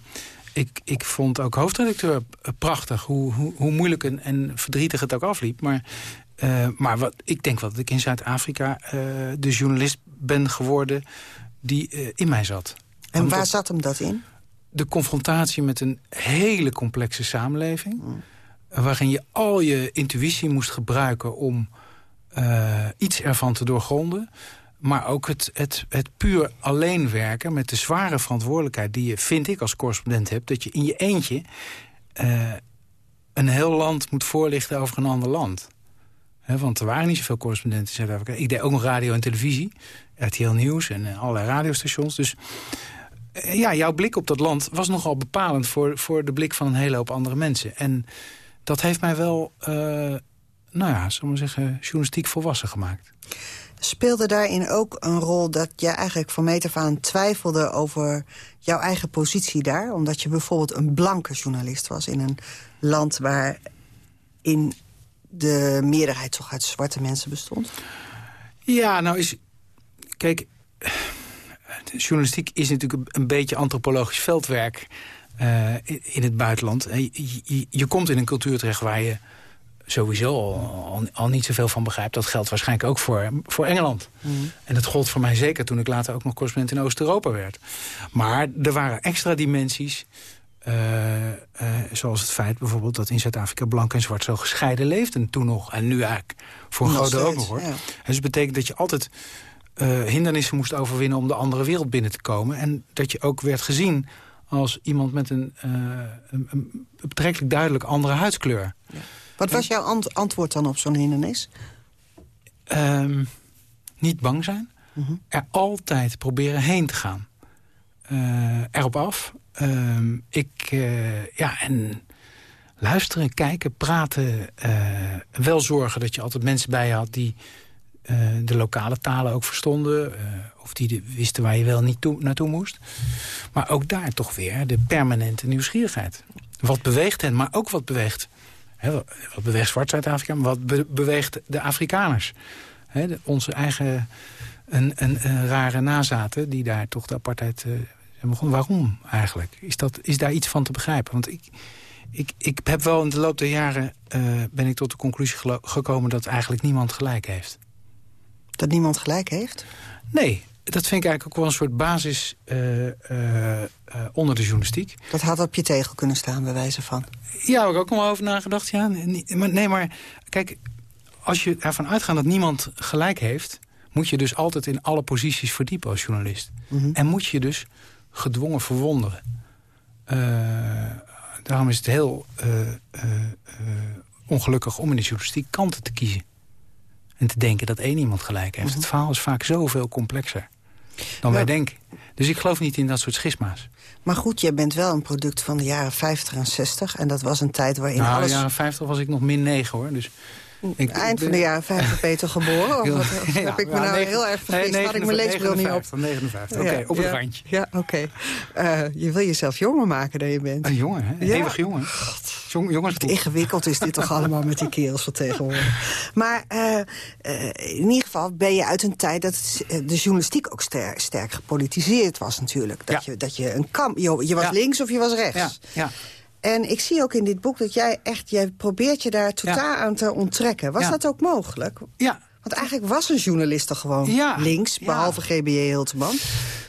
ik, ik vond ook hoofdredacteur prachtig. Hoe, hoe, hoe moeilijk en, en verdrietig het ook afliep. Maar, eh, maar wat, ik denk wel dat ik in Zuid-Afrika eh, de journalist ben geworden die eh, in mij zat. En Omdat- waar zat hem dat in? de confrontatie met een hele complexe samenleving... waarin je al je intuïtie moest gebruiken om iets ervan te doorgronden... maar ook het, het, het puur alleen werken met de zware verantwoordelijkheid... die je, vind ik, als correspondent hebt... dat je in je eentje eh, een heel land moet voorlichten over een ander land. Want er waren niet zoveel correspondenten in Zuid-Afrika. Ik deed ook nog radio en televisie, RTL Nieuws en eh, allerlei radiostations. Dus eh, ja, jouw blik op dat land was nogal bepalend... voor, voor de blik van een hele hoop andere mensen. En dat heeft mij wel, eh, nou ja, zullen we zeggen... journalistiek volwassen gemaakt. Speelde daarin ook een rol dat je eigenlijk van meet af aan twijfelde... over jouw eigen positie daar? Omdat je bijvoorbeeld een blanke journalist was in een land... waar in de meerderheid toch uit zwarte mensen bestond? Ja, nou is... Kijk, journalistiek is natuurlijk een- beetje antropologisch veldwerk... eh, in- het buitenland. En Je, je, je komt in een cultuur terecht waar je sowieso al, niet zoveel van begrijpt. Dat geldt waarschijnlijk ook voor, voor Engeland. En dat gold voor mij zeker toen ik later ook nog correspondent in Oost-Europa werd. Maar er waren extra dimensies... eh, eh, zoals het feit bijvoorbeeld dat in Zuid-Afrika blank en zwart zo gescheiden leefden toen nog. En nu eigenlijk voor een deel ook nog hoor. ja. Dus dat betekent dat je altijd eh, hindernissen moest overwinnen om de andere wereld binnen te komen. En dat je ook werd gezien als iemand met een, een, een betrekkelijk duidelijk andere huidskleur. Wat was jouw ant- antwoord dan op zo'n hindernis? Ehm, niet bang zijn. Er altijd proberen heen te gaan. Eh, erop af. Ehm, ik, eh, ja, en luisteren, kijken, praten. eh, wel zorgen dat je altijd mensen bij je had die de lokale talen ook verstonden. of die de- wisten waar je wel niet toe, naartoe moest. Maar ook daar toch weer de permanente nieuwsgierigheid. Wat beweegt hen, maar ook wat beweegt... Wat beweegt zwart Zuid-Afrika, maar wat be- beweegt de Afrikaners? De- onze eigen een, een, een rare nazaten die daar toch de apartheid zijn begonnen. Waarom eigenlijk? Is, dat, is daar iets van te begrijpen? Want ik, ik, ik heb wel in de loop der jaren eh, ben ik tot de conclusie gekomen dat eigenlijk niemand gelijk heeft. Dat niemand gelijk heeft? Nee, dat vind ik eigenlijk ook wel een soort basis eh, eh, eh, onder de journalistiek. Dat had op je tegel kunnen staan, bij wijze van. Ja, daar heb ik ook wel over nagedacht. Ja. Nee, maar, nee, maar kijk, als je ervan uitgaat dat niemand gelijk heeft... moet je dus altijd in alle posities verdiepen als journalist. En moet je dus gedwongen verwonderen. Daarom is het heel ongelukkig om in de journalistiek kanten te kiezen. En te denken dat één iemand gelijk heeft. Het verhaal is vaak zoveel complexer dan wij denken. Dus ik geloof niet in dat soort schisma's. Maar goed, jij bent wel een product van de jaren 50 en 60. En dat was een tijd waarin nou, alles... in de jaren 50 was ik nog min 9 hoor. Dus ik, Eind van de jaren 50 Peter geboren? Of, wat, Ja, heb ik me nou heel erg vergist? nee, Had ik mijn leesbril niet op? 59, 59. Oké, op het randje. Ja, oké. Eh, je wil jezelf jonger maken dan je bent. Een jongen, hè? Eeuwig jongen. Jong, jongens, ingewikkeld is dit toch allemaal met die kerels van tegenwoordig. Maar eh, eh, in ieder geval ben je uit een tijd dat het, de journalistiek ook ster- sterk gepolitiseerd was natuurlijk. Dat, je, dat je een kamp... Je, je was links of je was rechts. Ja. En ik zie ook in dit boek dat jij echt... Jij probeert je daar totaal aan te onttrekken. Was Ja. dat ook mogelijk? Ja. Want eigenlijk was een journalist toch gewoon Ja. links, behalve GBJ Hilteman.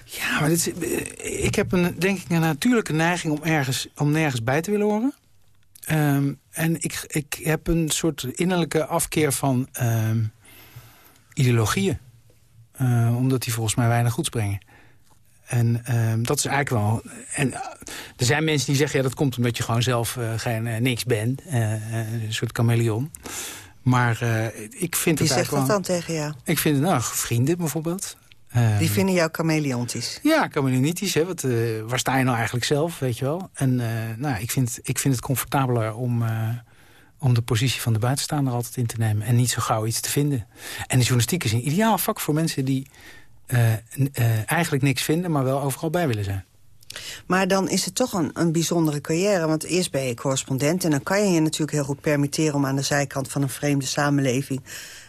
Ja, maar dit is, eh, ik heb een, denk ik een natuurlijke neiging om, ergens, om nergens bij te willen horen. Ehm, en ik, ik heb een soort innerlijke afkeer van ehm, ideologieën. Eh, omdat die volgens mij weinig goeds brengen. En ehm, dat is eigenlijk wel... En, eh, er zijn mensen die zeggen, ja, dat komt omdat je gewoon zelf eh, geen, eh, niks bent. een soort chameleon. Maar ik vind Wie het zegt dat dan tegen jou? Ik vind het, nou, vrienden bijvoorbeeld. Ehm, Die vinden jou chameleontisch. ja, chameleonitisch. Hè? Wat, eh, waar sta je nou eigenlijk zelf, weet je wel? En nou, ik, vind, ik vind het comfortabeler om, om de positie van de buitenstaander altijd in te nemen. En niet zo gauw iets te vinden. En de journalistiek is een ideaal vak voor mensen die eigenlijk niks vinden... maar wel overal bij willen zijn. Maar dan is het toch een, een bijzondere carrière. Want eerst ben je correspondent en dan kan je je natuurlijk heel goed permitteren... om aan de zijkant van een vreemde samenleving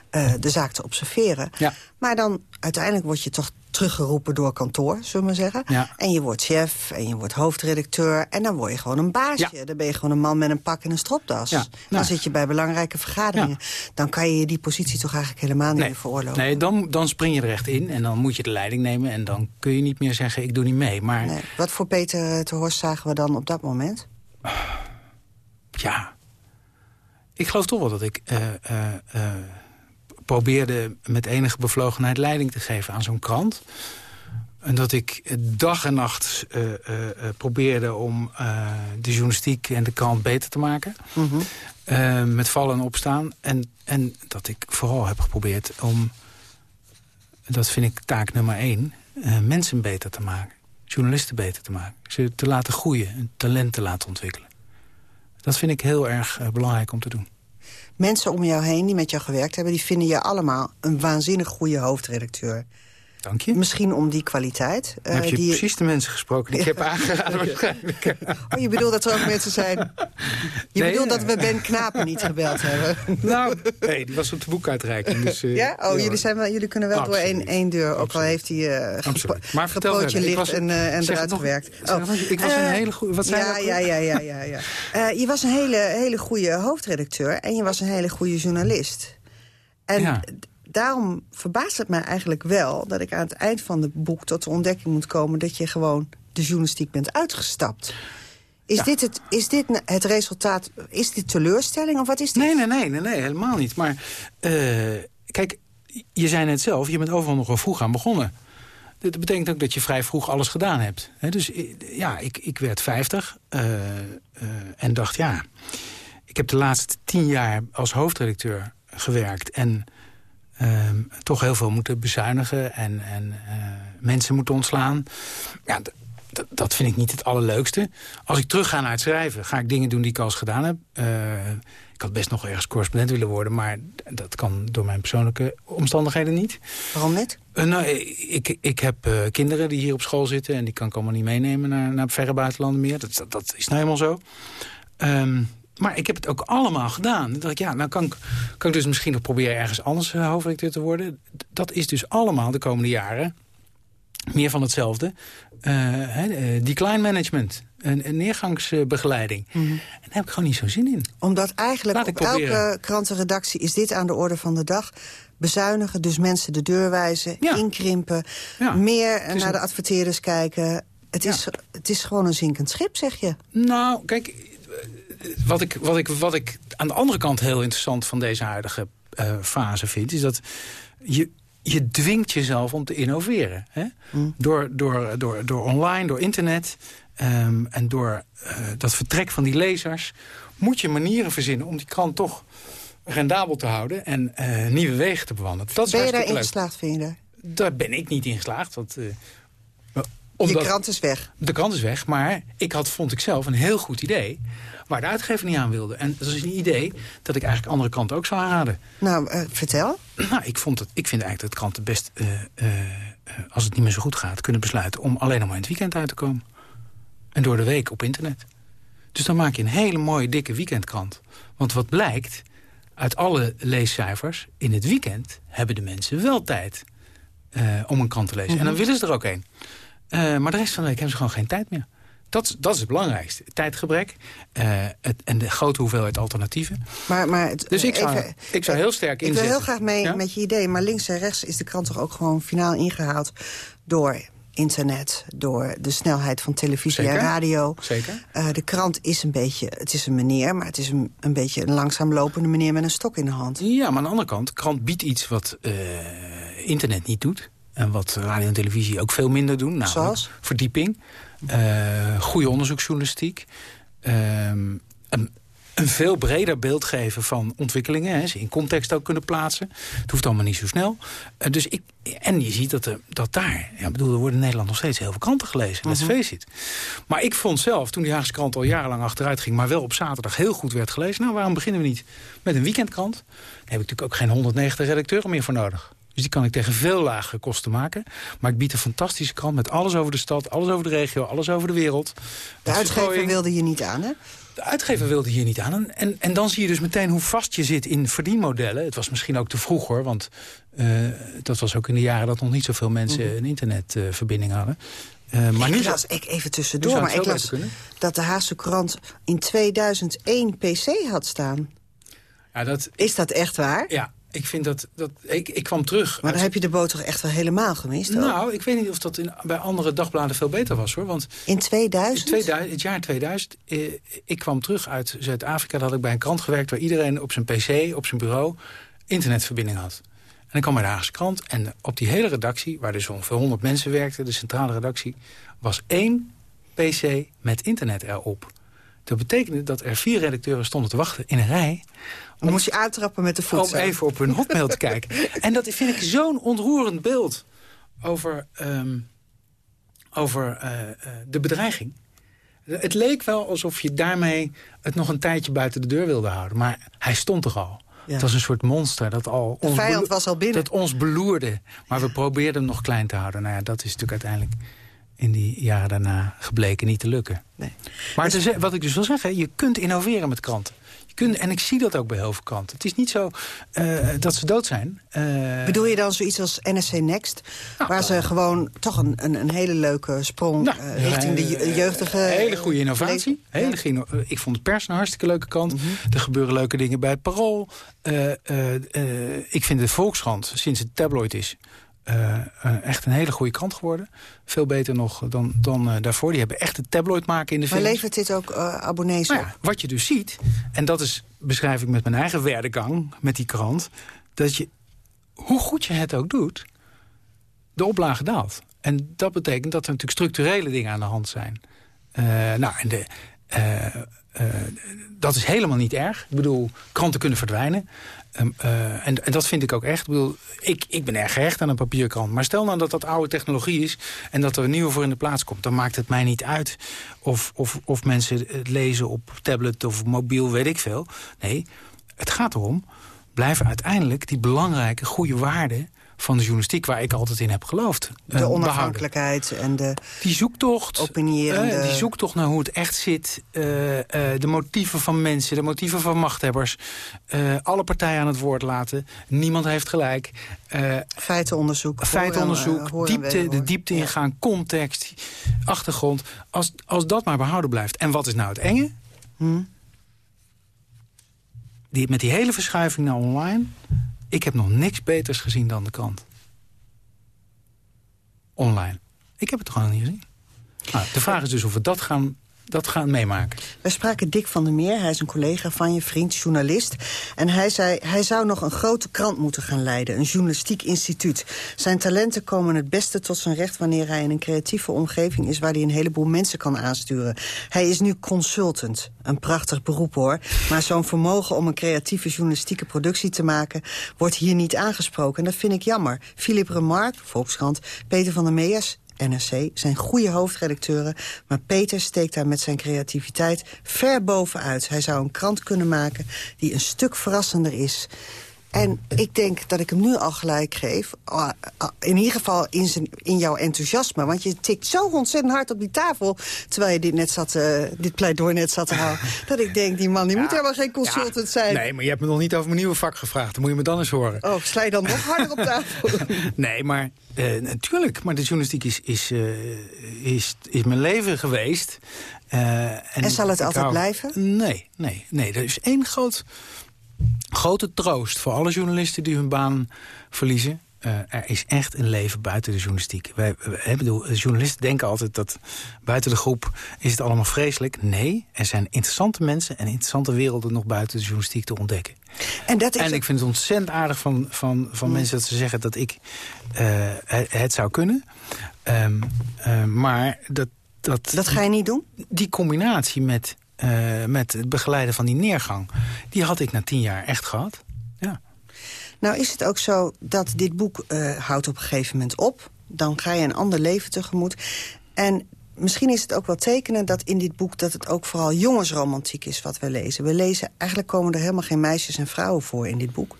eh, de zaak te observeren. Ja. Maar dan uiteindelijk word je toch teruggeroepen door kantoor, zullen we maar zeggen. Ja. En je wordt chef en je wordt hoofdredacteur... en dan word je gewoon een baasje. Dan ben je gewoon een man met een pak en een stropdas. Ja. Dan zit je bij belangrijke vergaderingen. Dan kan je je die positie toch eigenlijk helemaal niet Nee, meer veroorloven. nee dan, dan spring je er echt in en dan moet je de leiding nemen... en dan kun je niet meer zeggen, ik doe niet mee. Maar Nee. Wat voor Peter te Horst zagen we dan op dat moment? ja, ik geloof toch wel dat ik eh, eh, eh, probeerde met enige bevlogenheid leiding te geven aan zo'n krant. En dat ik dag en nacht eh, eh, eh, probeerde om de journalistiek en de krant beter te maken. Eh, met vallen en opstaan. En, en dat ik vooral heb geprobeerd om, dat vind ik taak nummer één... mensen beter te maken. Journalisten beter te maken. Ze te laten groeien, een talent te laten ontwikkelen. Dat vind ik heel erg belangrijk om te doen. Mensen om jou heen die met jou gewerkt hebben... die vinden je allemaal een waanzinnig goede hoofdredacteur. Dank je. Misschien om die kwaliteit. Dan eh, heb je die precies de mensen gesproken die ik heb aangeraden waarschijnlijk. Oh, je bedoelt dat er ook mensen zijn... Je Nee, bedoelt dat we Ben Knapen niet gebeld hebben. Nou, nee, die was op de boekuitreiking. Dus, eh, ja? Oh, jullie, zijn wel, jullie kunnen wel door één, één deur. Ook al heeft hij uh, Absoluut. Maar vertel verder. Licht was- en, eh, en eruit nog. gewerkt. Nog. Ik was een hele goeie- wat zei ja, ja, ja, ja, ja, ja. Je was een hele, hele goede hoofdredacteur en je was een hele goede journalist. En Ja. Daarom verbaast het mij eigenlijk wel... dat ik aan het eind van het boek tot de ontdekking moet komen... dat je gewoon de journalistiek bent uitgestapt. Is, dit, het, is dit het resultaat, is dit teleurstelling of wat is dit? Nee, nee, nee, nee, nee helemaal niet. Maar eh, kijk, je zei net zelf, je bent overal nog wel vroeg aan begonnen. Dat betekent ook dat je vrij vroeg alles gedaan hebt. He, dus ja, ik, ik werd 50 uh, uh, en dacht, ja... Ik heb de laatste tien jaar als hoofdredacteur gewerkt... en uh, toch heel veel moeten bezuinigen en, en mensen moeten ontslaan. Ja, dat vind ik niet het allerleukste. Als ik terug ga naar het schrijven, ga ik dingen doen die ik al eens gedaan heb. Ik had best nog ergens correspondent willen worden... maar dat kan door mijn persoonlijke omstandigheden niet. Waarom niet? Uh, nou, ik, ik heb uh, kinderen die hier op school zitten... en die kan ik allemaal niet meenemen naar, naar verre buitenlanden meer. Dat, dat, dat is nou helemaal zo. Um, maar ik heb het ook allemaal gedaan. Dan dacht ik, ja, nou kan ik, kan ik dus misschien nog proberen ergens anders uh, hoofdredacteur te worden. Dat is dus allemaal de komende jaren meer van hetzelfde. Uh, decline management, een, een neergangsbegeleiding. Mm -hmm. En daar heb ik gewoon niet zo zin in. Omdat eigenlijk Laat op elke krantenredactie is dit aan de orde van de dag bezuinigen, dus mensen de deur wijzen, ja. inkrimpen, ja. meer naar een... de adverteerders kijken. Het is, het is gewoon een zinkend schip, zeg je. Nou, kijk, wat ik, wat ik, wat ik aan de andere kant heel interessant van deze huidige uh, fase vind... is dat je, je dwingt jezelf om te innoveren. Hè? Mm. Door, door, door, door online, door internet um, en door uh, dat vertrek van die lezers... moet je manieren verzinnen om die krant toch rendabel te houden... en uh, nieuwe wegen te bewandelen. Dat ben je daarin geslaagd, vind je? Daar ben ik niet in geslaagd. Want, omdat, je krant is weg. De krant is weg, maar ik had, vond ik zelf, een heel goed idee waar de uitgever niet aan wilde. En dat is een idee dat ik eigenlijk andere kranten ook zou aanraden. Nou, uh, vertel. Nou, ik, vond het, ik vind eigenlijk dat kranten best, uh, uh, als het niet meer zo goed gaat... kunnen besluiten om alleen nog maar in het weekend uit te komen. En door de week op internet. Dus dan maak je een hele mooie, dikke weekendkrant. Want wat blijkt, uit alle leescijfers... in het weekend hebben de mensen wel tijd om een krant te lezen. Mm -hmm. En dan willen ze er ook een. Maar de rest van de week hebben ze gewoon geen tijd meer. Dat, dat is het belangrijkste. Tijdgebrek uh, het, en de grote hoeveelheid alternatieven. Maar, maar het, dus ik zou, even, ik zou heel sterk inzetten. Ik wil heel graag mee ja? met je idee. Maar links en rechts is de krant toch ook gewoon finaal ingehaald... door internet, door de snelheid van televisie Zeker. en radio. Zeker. Uh, de krant is een beetje, het is een meneer... maar het is een, een beetje een langzaam lopende meneer met een stok in de hand. Ja, maar aan de andere kant, de krant biedt iets wat uh, internet niet doet. En wat radio en televisie ook veel minder doen. Namelijk Zoals? verdieping. Uh, goede onderzoeksjournalistiek. Uh, een, een, veel breder beeld geven van ontwikkelingen. Hè, ze in context ook kunnen plaatsen. Het hoeft allemaal niet zo snel. Uh, dus ik, en je ziet dat, er, dat daar... Ja, bedoel, er worden in Nederland nog steeds heel veel kranten gelezen. Let's Mhm. face it. Maar ik vond zelf, toen die Haagse krant al jarenlang achteruit ging... maar wel op zaterdag heel goed werd gelezen... nou, waarom beginnen we niet met een weekendkrant? Daar heb ik natuurlijk ook geen 190 redacteuren meer voor nodig. Dus die kan ik tegen veel lagere kosten maken. Maar ik bied een fantastische krant met alles over de stad, alles over de regio, alles over de wereld. De uitgever wilde je niet aan, hè? De uitgever wilde hier niet aan. En, en, en, dan zie je dus meteen hoe vast je zit in verdienmodellen. Het was misschien ook te vroeg hoor, want uh, dat was ook in de jaren dat nog niet zoveel mensen -hmm. een internetverbinding uh, hadden. Uh, maar nu las ik even tussendoor, maar ik las dat de Haagse krant in 2001 PC had staan. Ja, dat, Is dat echt waar? Ja, ik vind dat... dat ik, ik kwam terug... Maar dan heb je de boot toch echt wel helemaal gemist? Hoor? Nou, ik weet niet of dat in, bij andere dagbladen veel beter was, hoor. Want in 2000? In 2000 het jaar 2000. Eh, ik kwam terug uit Zuid-Afrika. Daar had ik bij een krant gewerkt... waar iedereen op zijn pc, op zijn bureau... internetverbinding had. En ik kwam bij de Haagse krant. En op die hele redactie, waar dus ongeveer 100 mensen werkten... de centrale redactie, was één pc met internet erop. Dat betekende dat er vier redacteuren stonden te wachten in een rij... Dan moest je aantrappen met de voet. Om even op hun hotmail te kijken. En dat vind ik zo'n ontroerend beeld over, um, over uh, uh, de bedreiging. Het leek wel alsof je daarmee het nog een tijdje buiten de deur wilde houden. Maar hij stond toch al. Ja. Het was een soort monster dat al vijand was al binnen. Dat ons beloerde. Maar we probeerden hem nog klein te houden. Nou ja, dat is natuurlijk uiteindelijk in die jaren daarna gebleken niet te lukken. Nee. Maar dus, wat ik dus wil zeggen, je kunt innoveren met kranten. Je kunt, en ik zie dat ook bij heel veel kranten. Het is niet zo uh, dat ze dood zijn. Uh, Bedoel je dan zoiets als NSC Next? Nou, waar ze gewoon toch een, een, een hele leuke sprong nou, uh, richting de je, jeugdige... Hele goede innovatie. Hele ja. ik vond het pers een hartstikke leuke kant. Mm -hmm. Er gebeuren leuke dingen bij het Parool. ik vind de Volkskrant, sinds het tabloid is... Uh, uh, echt een hele goede krant geworden. Veel beter nog dan, dan uh, daarvoor. Die hebben echt het tabloid maken in de Maar levert dit ook abonnees nou op? Ja, wat je dus ziet, en dat is, beschrijf ik met mijn eigen werdegang met die krant... dat je hoe goed je het ook doet, de oplage daalt. En dat betekent dat er natuurlijk structurele dingen aan de hand zijn. Nou, en de, dat is helemaal niet erg. Ik bedoel, kranten kunnen verdwijnen. Um, en, en, dat vind ik ook echt. Ik, bedoel, ik, ik ben erg gehecht aan een papierkrant. Maar stel nou dat dat oude technologie is... en dat er een nieuwe voor in de plaats komt... dan maakt het mij niet uit of, of, of mensen het lezen op tablet of mobiel, weet ik veel. Nee, het gaat erom... blijven uiteindelijk die belangrijke, goede waarden van de journalistiek waar ik altijd in heb geloofd. De uh, onafhankelijkheid en de die zoektocht, opinierende... Uh, die zoektocht naar hoe het echt zit. Uh, de motieven van mensen, de motieven van machthebbers. alle partijen aan het woord laten. Niemand heeft gelijk. feitenonderzoek. Feitenonderzoek, diepte, de diepte ingaan, context, achtergrond. Als, als dat maar behouden blijft. En wat is nou het enge? Hmm. Die, met die hele verschuiving naar online ik heb nog niks beters gezien dan de krant. Online. Ik heb het al niet gezien? Nou, de vraag is dus of we dat gaan dat gaan meemaken. Wij spraken Dick van der Meer, hij is een collega van je, vriend, journalist. En hij zei, hij zou nog een grote krant moeten gaan leiden, een journalistiek instituut. Zijn talenten komen het beste tot zijn recht wanneer hij in een creatieve omgeving is... waar hij een heleboel mensen kan aansturen. Hij is nu consultant, een prachtig beroep hoor. Maar zo'n vermogen om een creatieve journalistieke productie te maken... wordt hier niet aangesproken en dat vind ik jammer. Philippe Remarque, Volkskrant, Peter van der Meers NRC zijn goede hoofdredacteuren... maar Peter steekt daar met zijn creativiteit ver bovenuit. Hij zou een krant kunnen maken die een stuk verrassender is... En ik denk dat ik hem nu al gelijk geef. Ah, ah, in ieder geval in, zijn, in jouw enthousiasme. Want je tikt zo ontzettend hard op die tafel... terwijl je dit, net zat, uh, dit pleidooi net zat te houden. dat ik denk, die man die ja, moet helemaal geen consultant ja, zijn. Nee, maar je hebt me nog niet over mijn nieuwe vak gevraagd. Dan moet je me dan eens horen. Oh, sla je dan nog harder op tafel? nee, maar uh, natuurlijk. Maar de journalistiek is, is, uh, is, is mijn leven geweest. en, en zal het altijd hou... blijven? Nee, nee, nee. Er is één groot grote troost voor alle journalisten die hun baan verliezen. Uh, er is echt een leven buiten de journalistiek. Wij, wij, bedoel, journalisten denken altijd dat buiten de groep is het allemaal vreselijk. Nee, er zijn interessante mensen en interessante werelden nog buiten de journalistiek te ontdekken. En, dat is en ik vind het ontzettend aardig van, van, van mensen dat ze zeggen dat ik uh, het zou kunnen. Um, uh, maar dat, dat... Dat ga je niet doen? Die combinatie met uh, met het begeleiden van die neergang. Die had ik na tien jaar echt gehad. Ja. Nou is het ook zo dat dit boek uh, houdt op een gegeven moment op. Dan ga je een ander leven tegemoet. En misschien is het ook wel tekenen dat in dit boek... dat het ook vooral jongensromantiek is wat we lezen. We lezen, eigenlijk komen er helemaal geen meisjes en vrouwen voor in dit boek.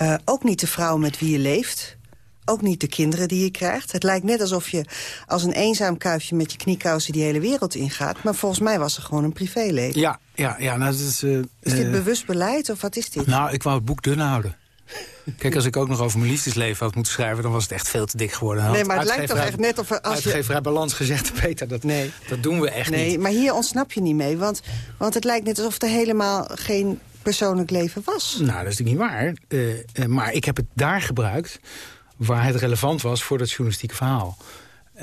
Uh, ook niet de vrouw met wie je leeft ook niet de kinderen die je krijgt. Het lijkt net alsof je als een eenzaam kuifje met je kniekousen die hele wereld ingaat. Maar volgens mij was er gewoon een privéleven. Ja, ja, ja. Nou, dat is, uh, is dit uh, bewust beleid of wat is dit? Nou, ik wou het boek dun houden. Kijk, als ik ook nog over mijn liefdesleven had moeten schrijven... dan was het echt veel te dik geworden. Nee, maar het lijkt toch echt net of... Als uitgeverij je... Balans gezegd, Peter, dat, nee. dat doen we echt nee, niet. maar hier ontsnap je niet mee. Want, want het lijkt net alsof er helemaal geen persoonlijk leven was. Nou, dat is natuurlijk niet waar. Uh, maar ik heb het daar gebruikt waar het relevant was voor dat journalistieke verhaal.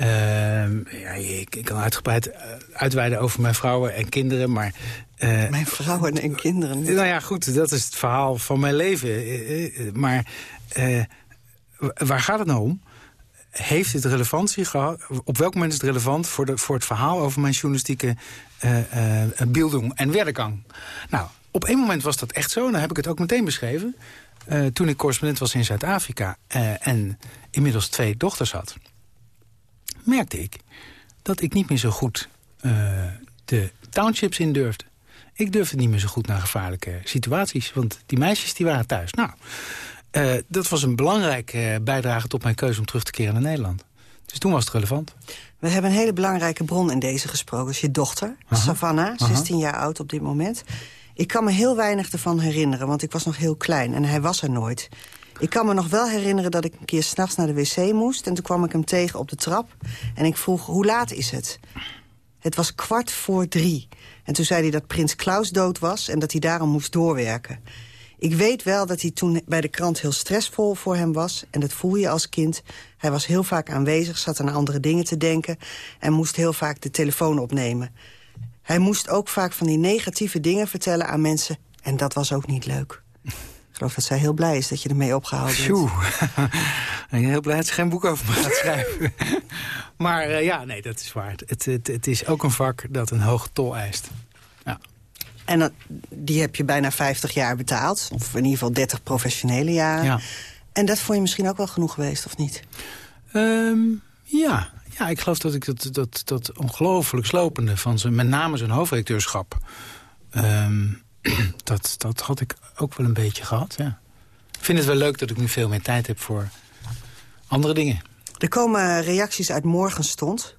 Uh, ja, ik, ik, kan uitgebreid uitweiden over mijn vrouwen en kinderen, maar... Uh, mijn vrouwen en kinderen? Nou ja, goed, dat is het verhaal van mijn leven. Maar uh, waar gaat het nou om? Heeft het relevantie gehad? Op welk moment is het relevant voor, de, voor het verhaal over mijn journalistieke beelding en werdegang? Nou, op één moment was dat echt zo, en dan heb ik het ook meteen beschreven. Uh, toen ik correspondent was in Zuid-Afrika uh, en inmiddels twee dochters had... merkte ik dat ik niet meer zo goed uh, de townships in durfde. Ik durfde niet meer zo goed naar gevaarlijke situaties, want die meisjes die waren thuis. Nou, dat was een belangrijke bijdrage tot mijn keuze om terug te keren naar Nederland. Dus toen was het relevant. We hebben een hele belangrijke bron in deze gesproken. Dat is je dochter, Aha. Savannah, 16 Aha. jaar oud op dit moment... Ik kan me heel weinig ervan herinneren, want ik was nog heel klein en hij was er nooit. Ik kan me nog wel herinneren dat ik een keer s'nachts naar de wc moest... en toen kwam ik hem tegen op de trap en ik vroeg, hoe laat is het? Het was kwart voor drie. En toen zei hij dat prins Klaus dood was en dat hij daarom moest doorwerken. Ik weet wel dat hij toen bij de krant heel stressvol voor hem was. En dat voel je als kind. Hij was heel vaak aanwezig, zat aan andere dingen te denken... en moest heel vaak de telefoon opnemen. Hij moest ook vaak van die negatieve dingen vertellen aan mensen. En dat was ook niet leuk. geloof dat zij heel blij is dat je ermee opgehouden bent. Tjoe. ik heel blij dat ze geen boek over me gaat schrijven. maar uh, ja, nee, dat is waar. Het, het, het is ook een vak dat een hoge tol eist. Ja. En dat, die heb je bijna 50 jaar betaald. Of in ieder geval 30 professionele jaren. Ja. En dat vond je misschien ook wel genoeg geweest, of niet? Um, ja. Ja, ik geloof dat ik dat, dat, dat ongelooflijk slopende... van zijn, met name zijn hoofdredacteurschap... Um, dat, dat had ik ook wel een beetje gehad, ja. Ik vind het wel leuk dat ik nu veel meer tijd heb voor andere dingen. Er komen reacties uit Morgenstond.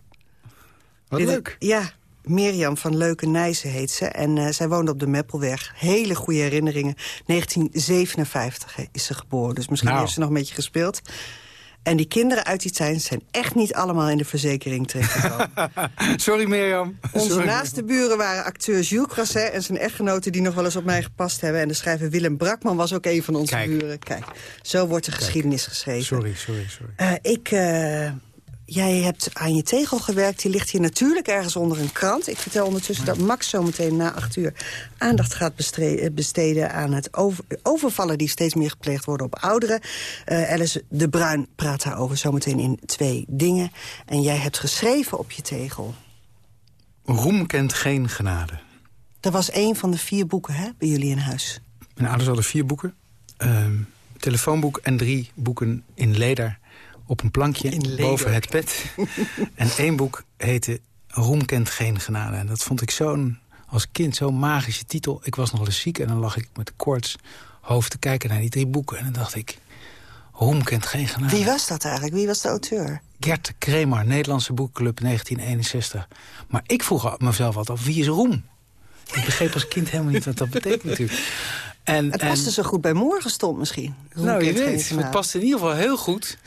Wat Dit- leuk. Ja, Mirjam van Leuke Nijssen heet ze. En eh, zij woonde op de Meppelweg. Hele goede herinneringen. 1957 hè, is ze geboren. Dus misschien Nou. heeft ze nog een beetje gespeeld. En die kinderen uit die tijd zijn echt niet allemaal in de verzekering terechtgekomen. Sorry Mirjam. Onze Sorry. naaste buren waren acteur Jules Crasset... en zijn echtgenoten die nog wel eens op mij gepast hebben. En de schrijver Willem Brakman was ook een van onze Kijk. buren. Kijk, zo wordt de geschiedenis geschreven. Sorry, sorry, sorry. Eh, ik, eh, jij hebt aan je tegel gewerkt. Die ligt hier natuurlijk ergens onder een krant. Ik vertel ondertussen dat Max zometeen na acht uur... aandacht gaat eh, besteden aan het over- overvallen... die steeds meer gepleegd worden op ouderen. Eh, Alice de Bruin praat daarover zometeen in twee dingen. En jij hebt geschreven op je tegel. Roem kent geen genade. Dat was één van de vier boeken hè, bij jullie in huis. Mijn ouders hadden vier boeken. Ehm, telefoonboek en drie boeken in leder op een plankje boven het bed. en één boek heette Roem kent geen genade. En dat vond ik zo'n, als kind zo'n magische titel. Ik was nog eens ziek en dan lag ik met koorts hoofd te kijken naar die drie boeken. En dan dacht ik, Roem kent geen genade. Wie was dat eigenlijk? Wie was de auteur? Gert Kremer, Nederlandse Boekclub 1961. Maar ik vroeg mezelf altijd af, wie is Roem? Ik begreep als kind helemaal niet wat dat betekent natuurlijk. En, Het en- paste zo goed bij morgenstond misschien. Roem nou, je weet, het past in ieder geval heel goed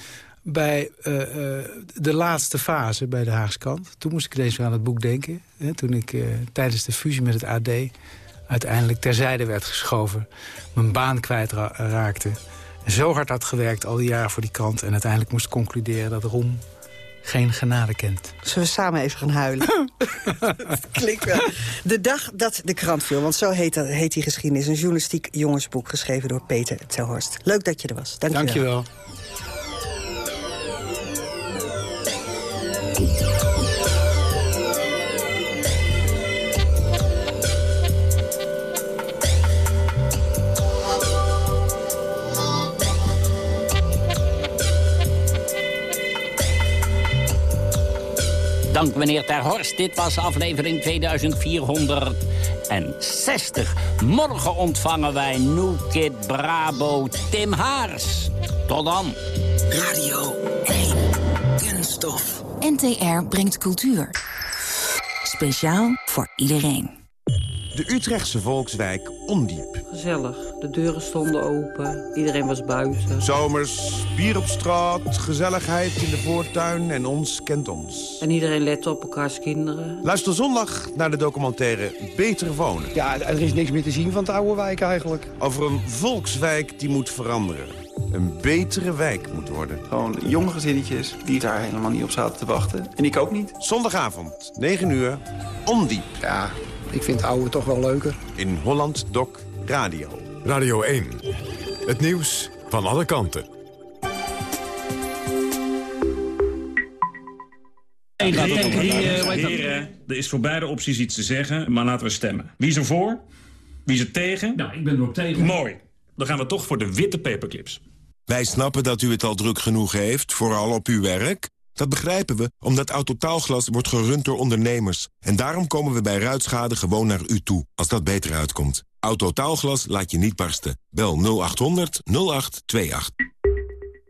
bij eh, eh, de laatste fase bij de Haagse kant. Toen moest ik ineens weer aan het boek denken. Hè, toen ik eh, tijdens de fusie met het AD uiteindelijk terzijde werd geschoven. Mijn baan kwijtraakte. En zo hard had gewerkt al die jaren voor die krant. En uiteindelijk moest concluderen dat Rom geen genade kent. Zullen we samen even gaan huilen? Klinkt wel. De dag dat de krant viel, want zo heet, dat, heet die geschiedenis. Een journalistiek jongensboek geschreven door Peter Terhorst. Leuk dat je er was. Dank Dank je wel. Dank meneer Ter Horst. Dit was aflevering 2460. Morgen ontvangen wij New Kid Brabo Tim Haars. Tot dan. Radio 1. Kunststof. NTR brengt cultuur. Speciaal voor iedereen. De Utrechtse volkswijk Ondiep. Gezellig. De deuren stonden open. Iedereen was buiten. Zomers, bier op straat, gezelligheid in de voortuin en ons kent ons. En iedereen lette op elkaars kinderen. Luister zondag naar de documentaire Beter Wonen. Ja, er is niks meer te zien van het oude wijk eigenlijk. Over een volkswijk die moet veranderen. Een betere wijk moet worden. Gewoon jonge gezinnetjes die daar helemaal niet op zaten te wachten. En ik ook niet. Zondagavond, 9 uur, Ondiep. Ja, ik vind oude toch wel leuker. In Holland Doc Radio. Radio 1. Het nieuws van alle kanten. Heren, er is voor beide opties iets te zeggen, maar laten we stemmen. Wie is er voor? Wie is er tegen? Nou, ik ben er ook tegen. Mooi. Dan gaan we toch voor de witte paperclips. Wij snappen dat u het al druk genoeg heeft, vooral op uw werk. Dat begrijpen we, omdat Autotaalglas wordt gerund door ondernemers. En daarom komen we bij ruitschade gewoon naar u toe, als dat beter uitkomt. Autotaalglas laat je niet barsten. Bel 0800 0828.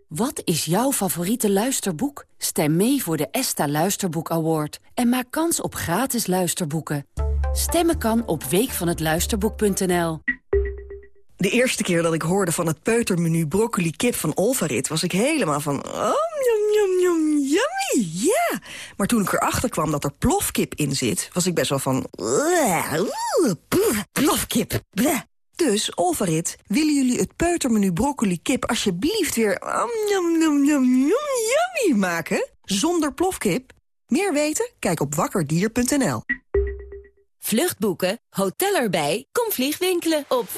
Wat is jouw favoriete luisterboek? Stem mee voor de ESTA Luisterboek Award en maak kans op gratis luisterboeken. Stemmen kan op weekvanhetluisterboek.nl. De eerste keer dat ik hoorde van het peutermenu broccoli kip van Olvarit... was ik helemaal van... Oh, yum, yum, yum, yummy, ja! Maar toen ik erachter kwam dat er plofkip in zit... was ik best wel van... "Bleh, oeh, poeh, Plofkip. Dus, Olvarit, willen jullie het peutermenu broccoli kip... alsjeblieft weer... yum, yum, yum, yum, yummy maken? Zonder plofkip? Meer weten? Kijk op wakkerdier.nl. Vluchtboeken, hotel erbij, kom vliegwinkelen op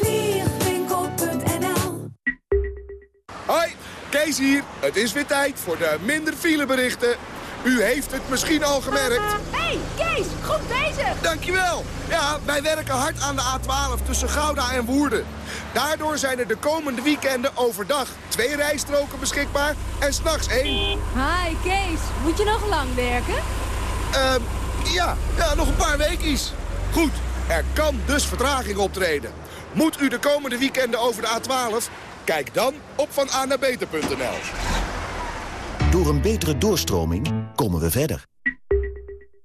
Kees hier. Het is weer tijd voor de minder fileberichten. U heeft het misschien al gemerkt. hey, Kees, goed bezig! Dankjewel. Ja, wij werken hard aan de A12 tussen Gouda en Woerden. Daardoor zijn er de komende weekenden overdag twee rijstroken beschikbaar en s'nachts één. Hi, Kees. Moet je nog lang werken? Ehm, ja, ja, nog een paar weekjes. Goed, er kan dus vertraging optreden. Moet u de komende weekenden over de A12? Kijk dan op vananabeter.nl. Door een betere doorstroming komen we verder.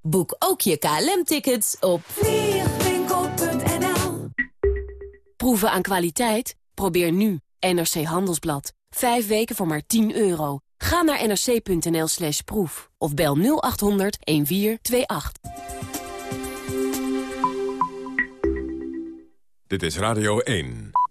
Boek ook je KLM-tickets op vliegwinkel.nl proeven aan kwaliteit. Probeer nu NRC Handelsblad. Vijf weken voor maar 10 euro. Ga naar nrc.nl slash proef of bel 0800 1428. Dit is Radio 1.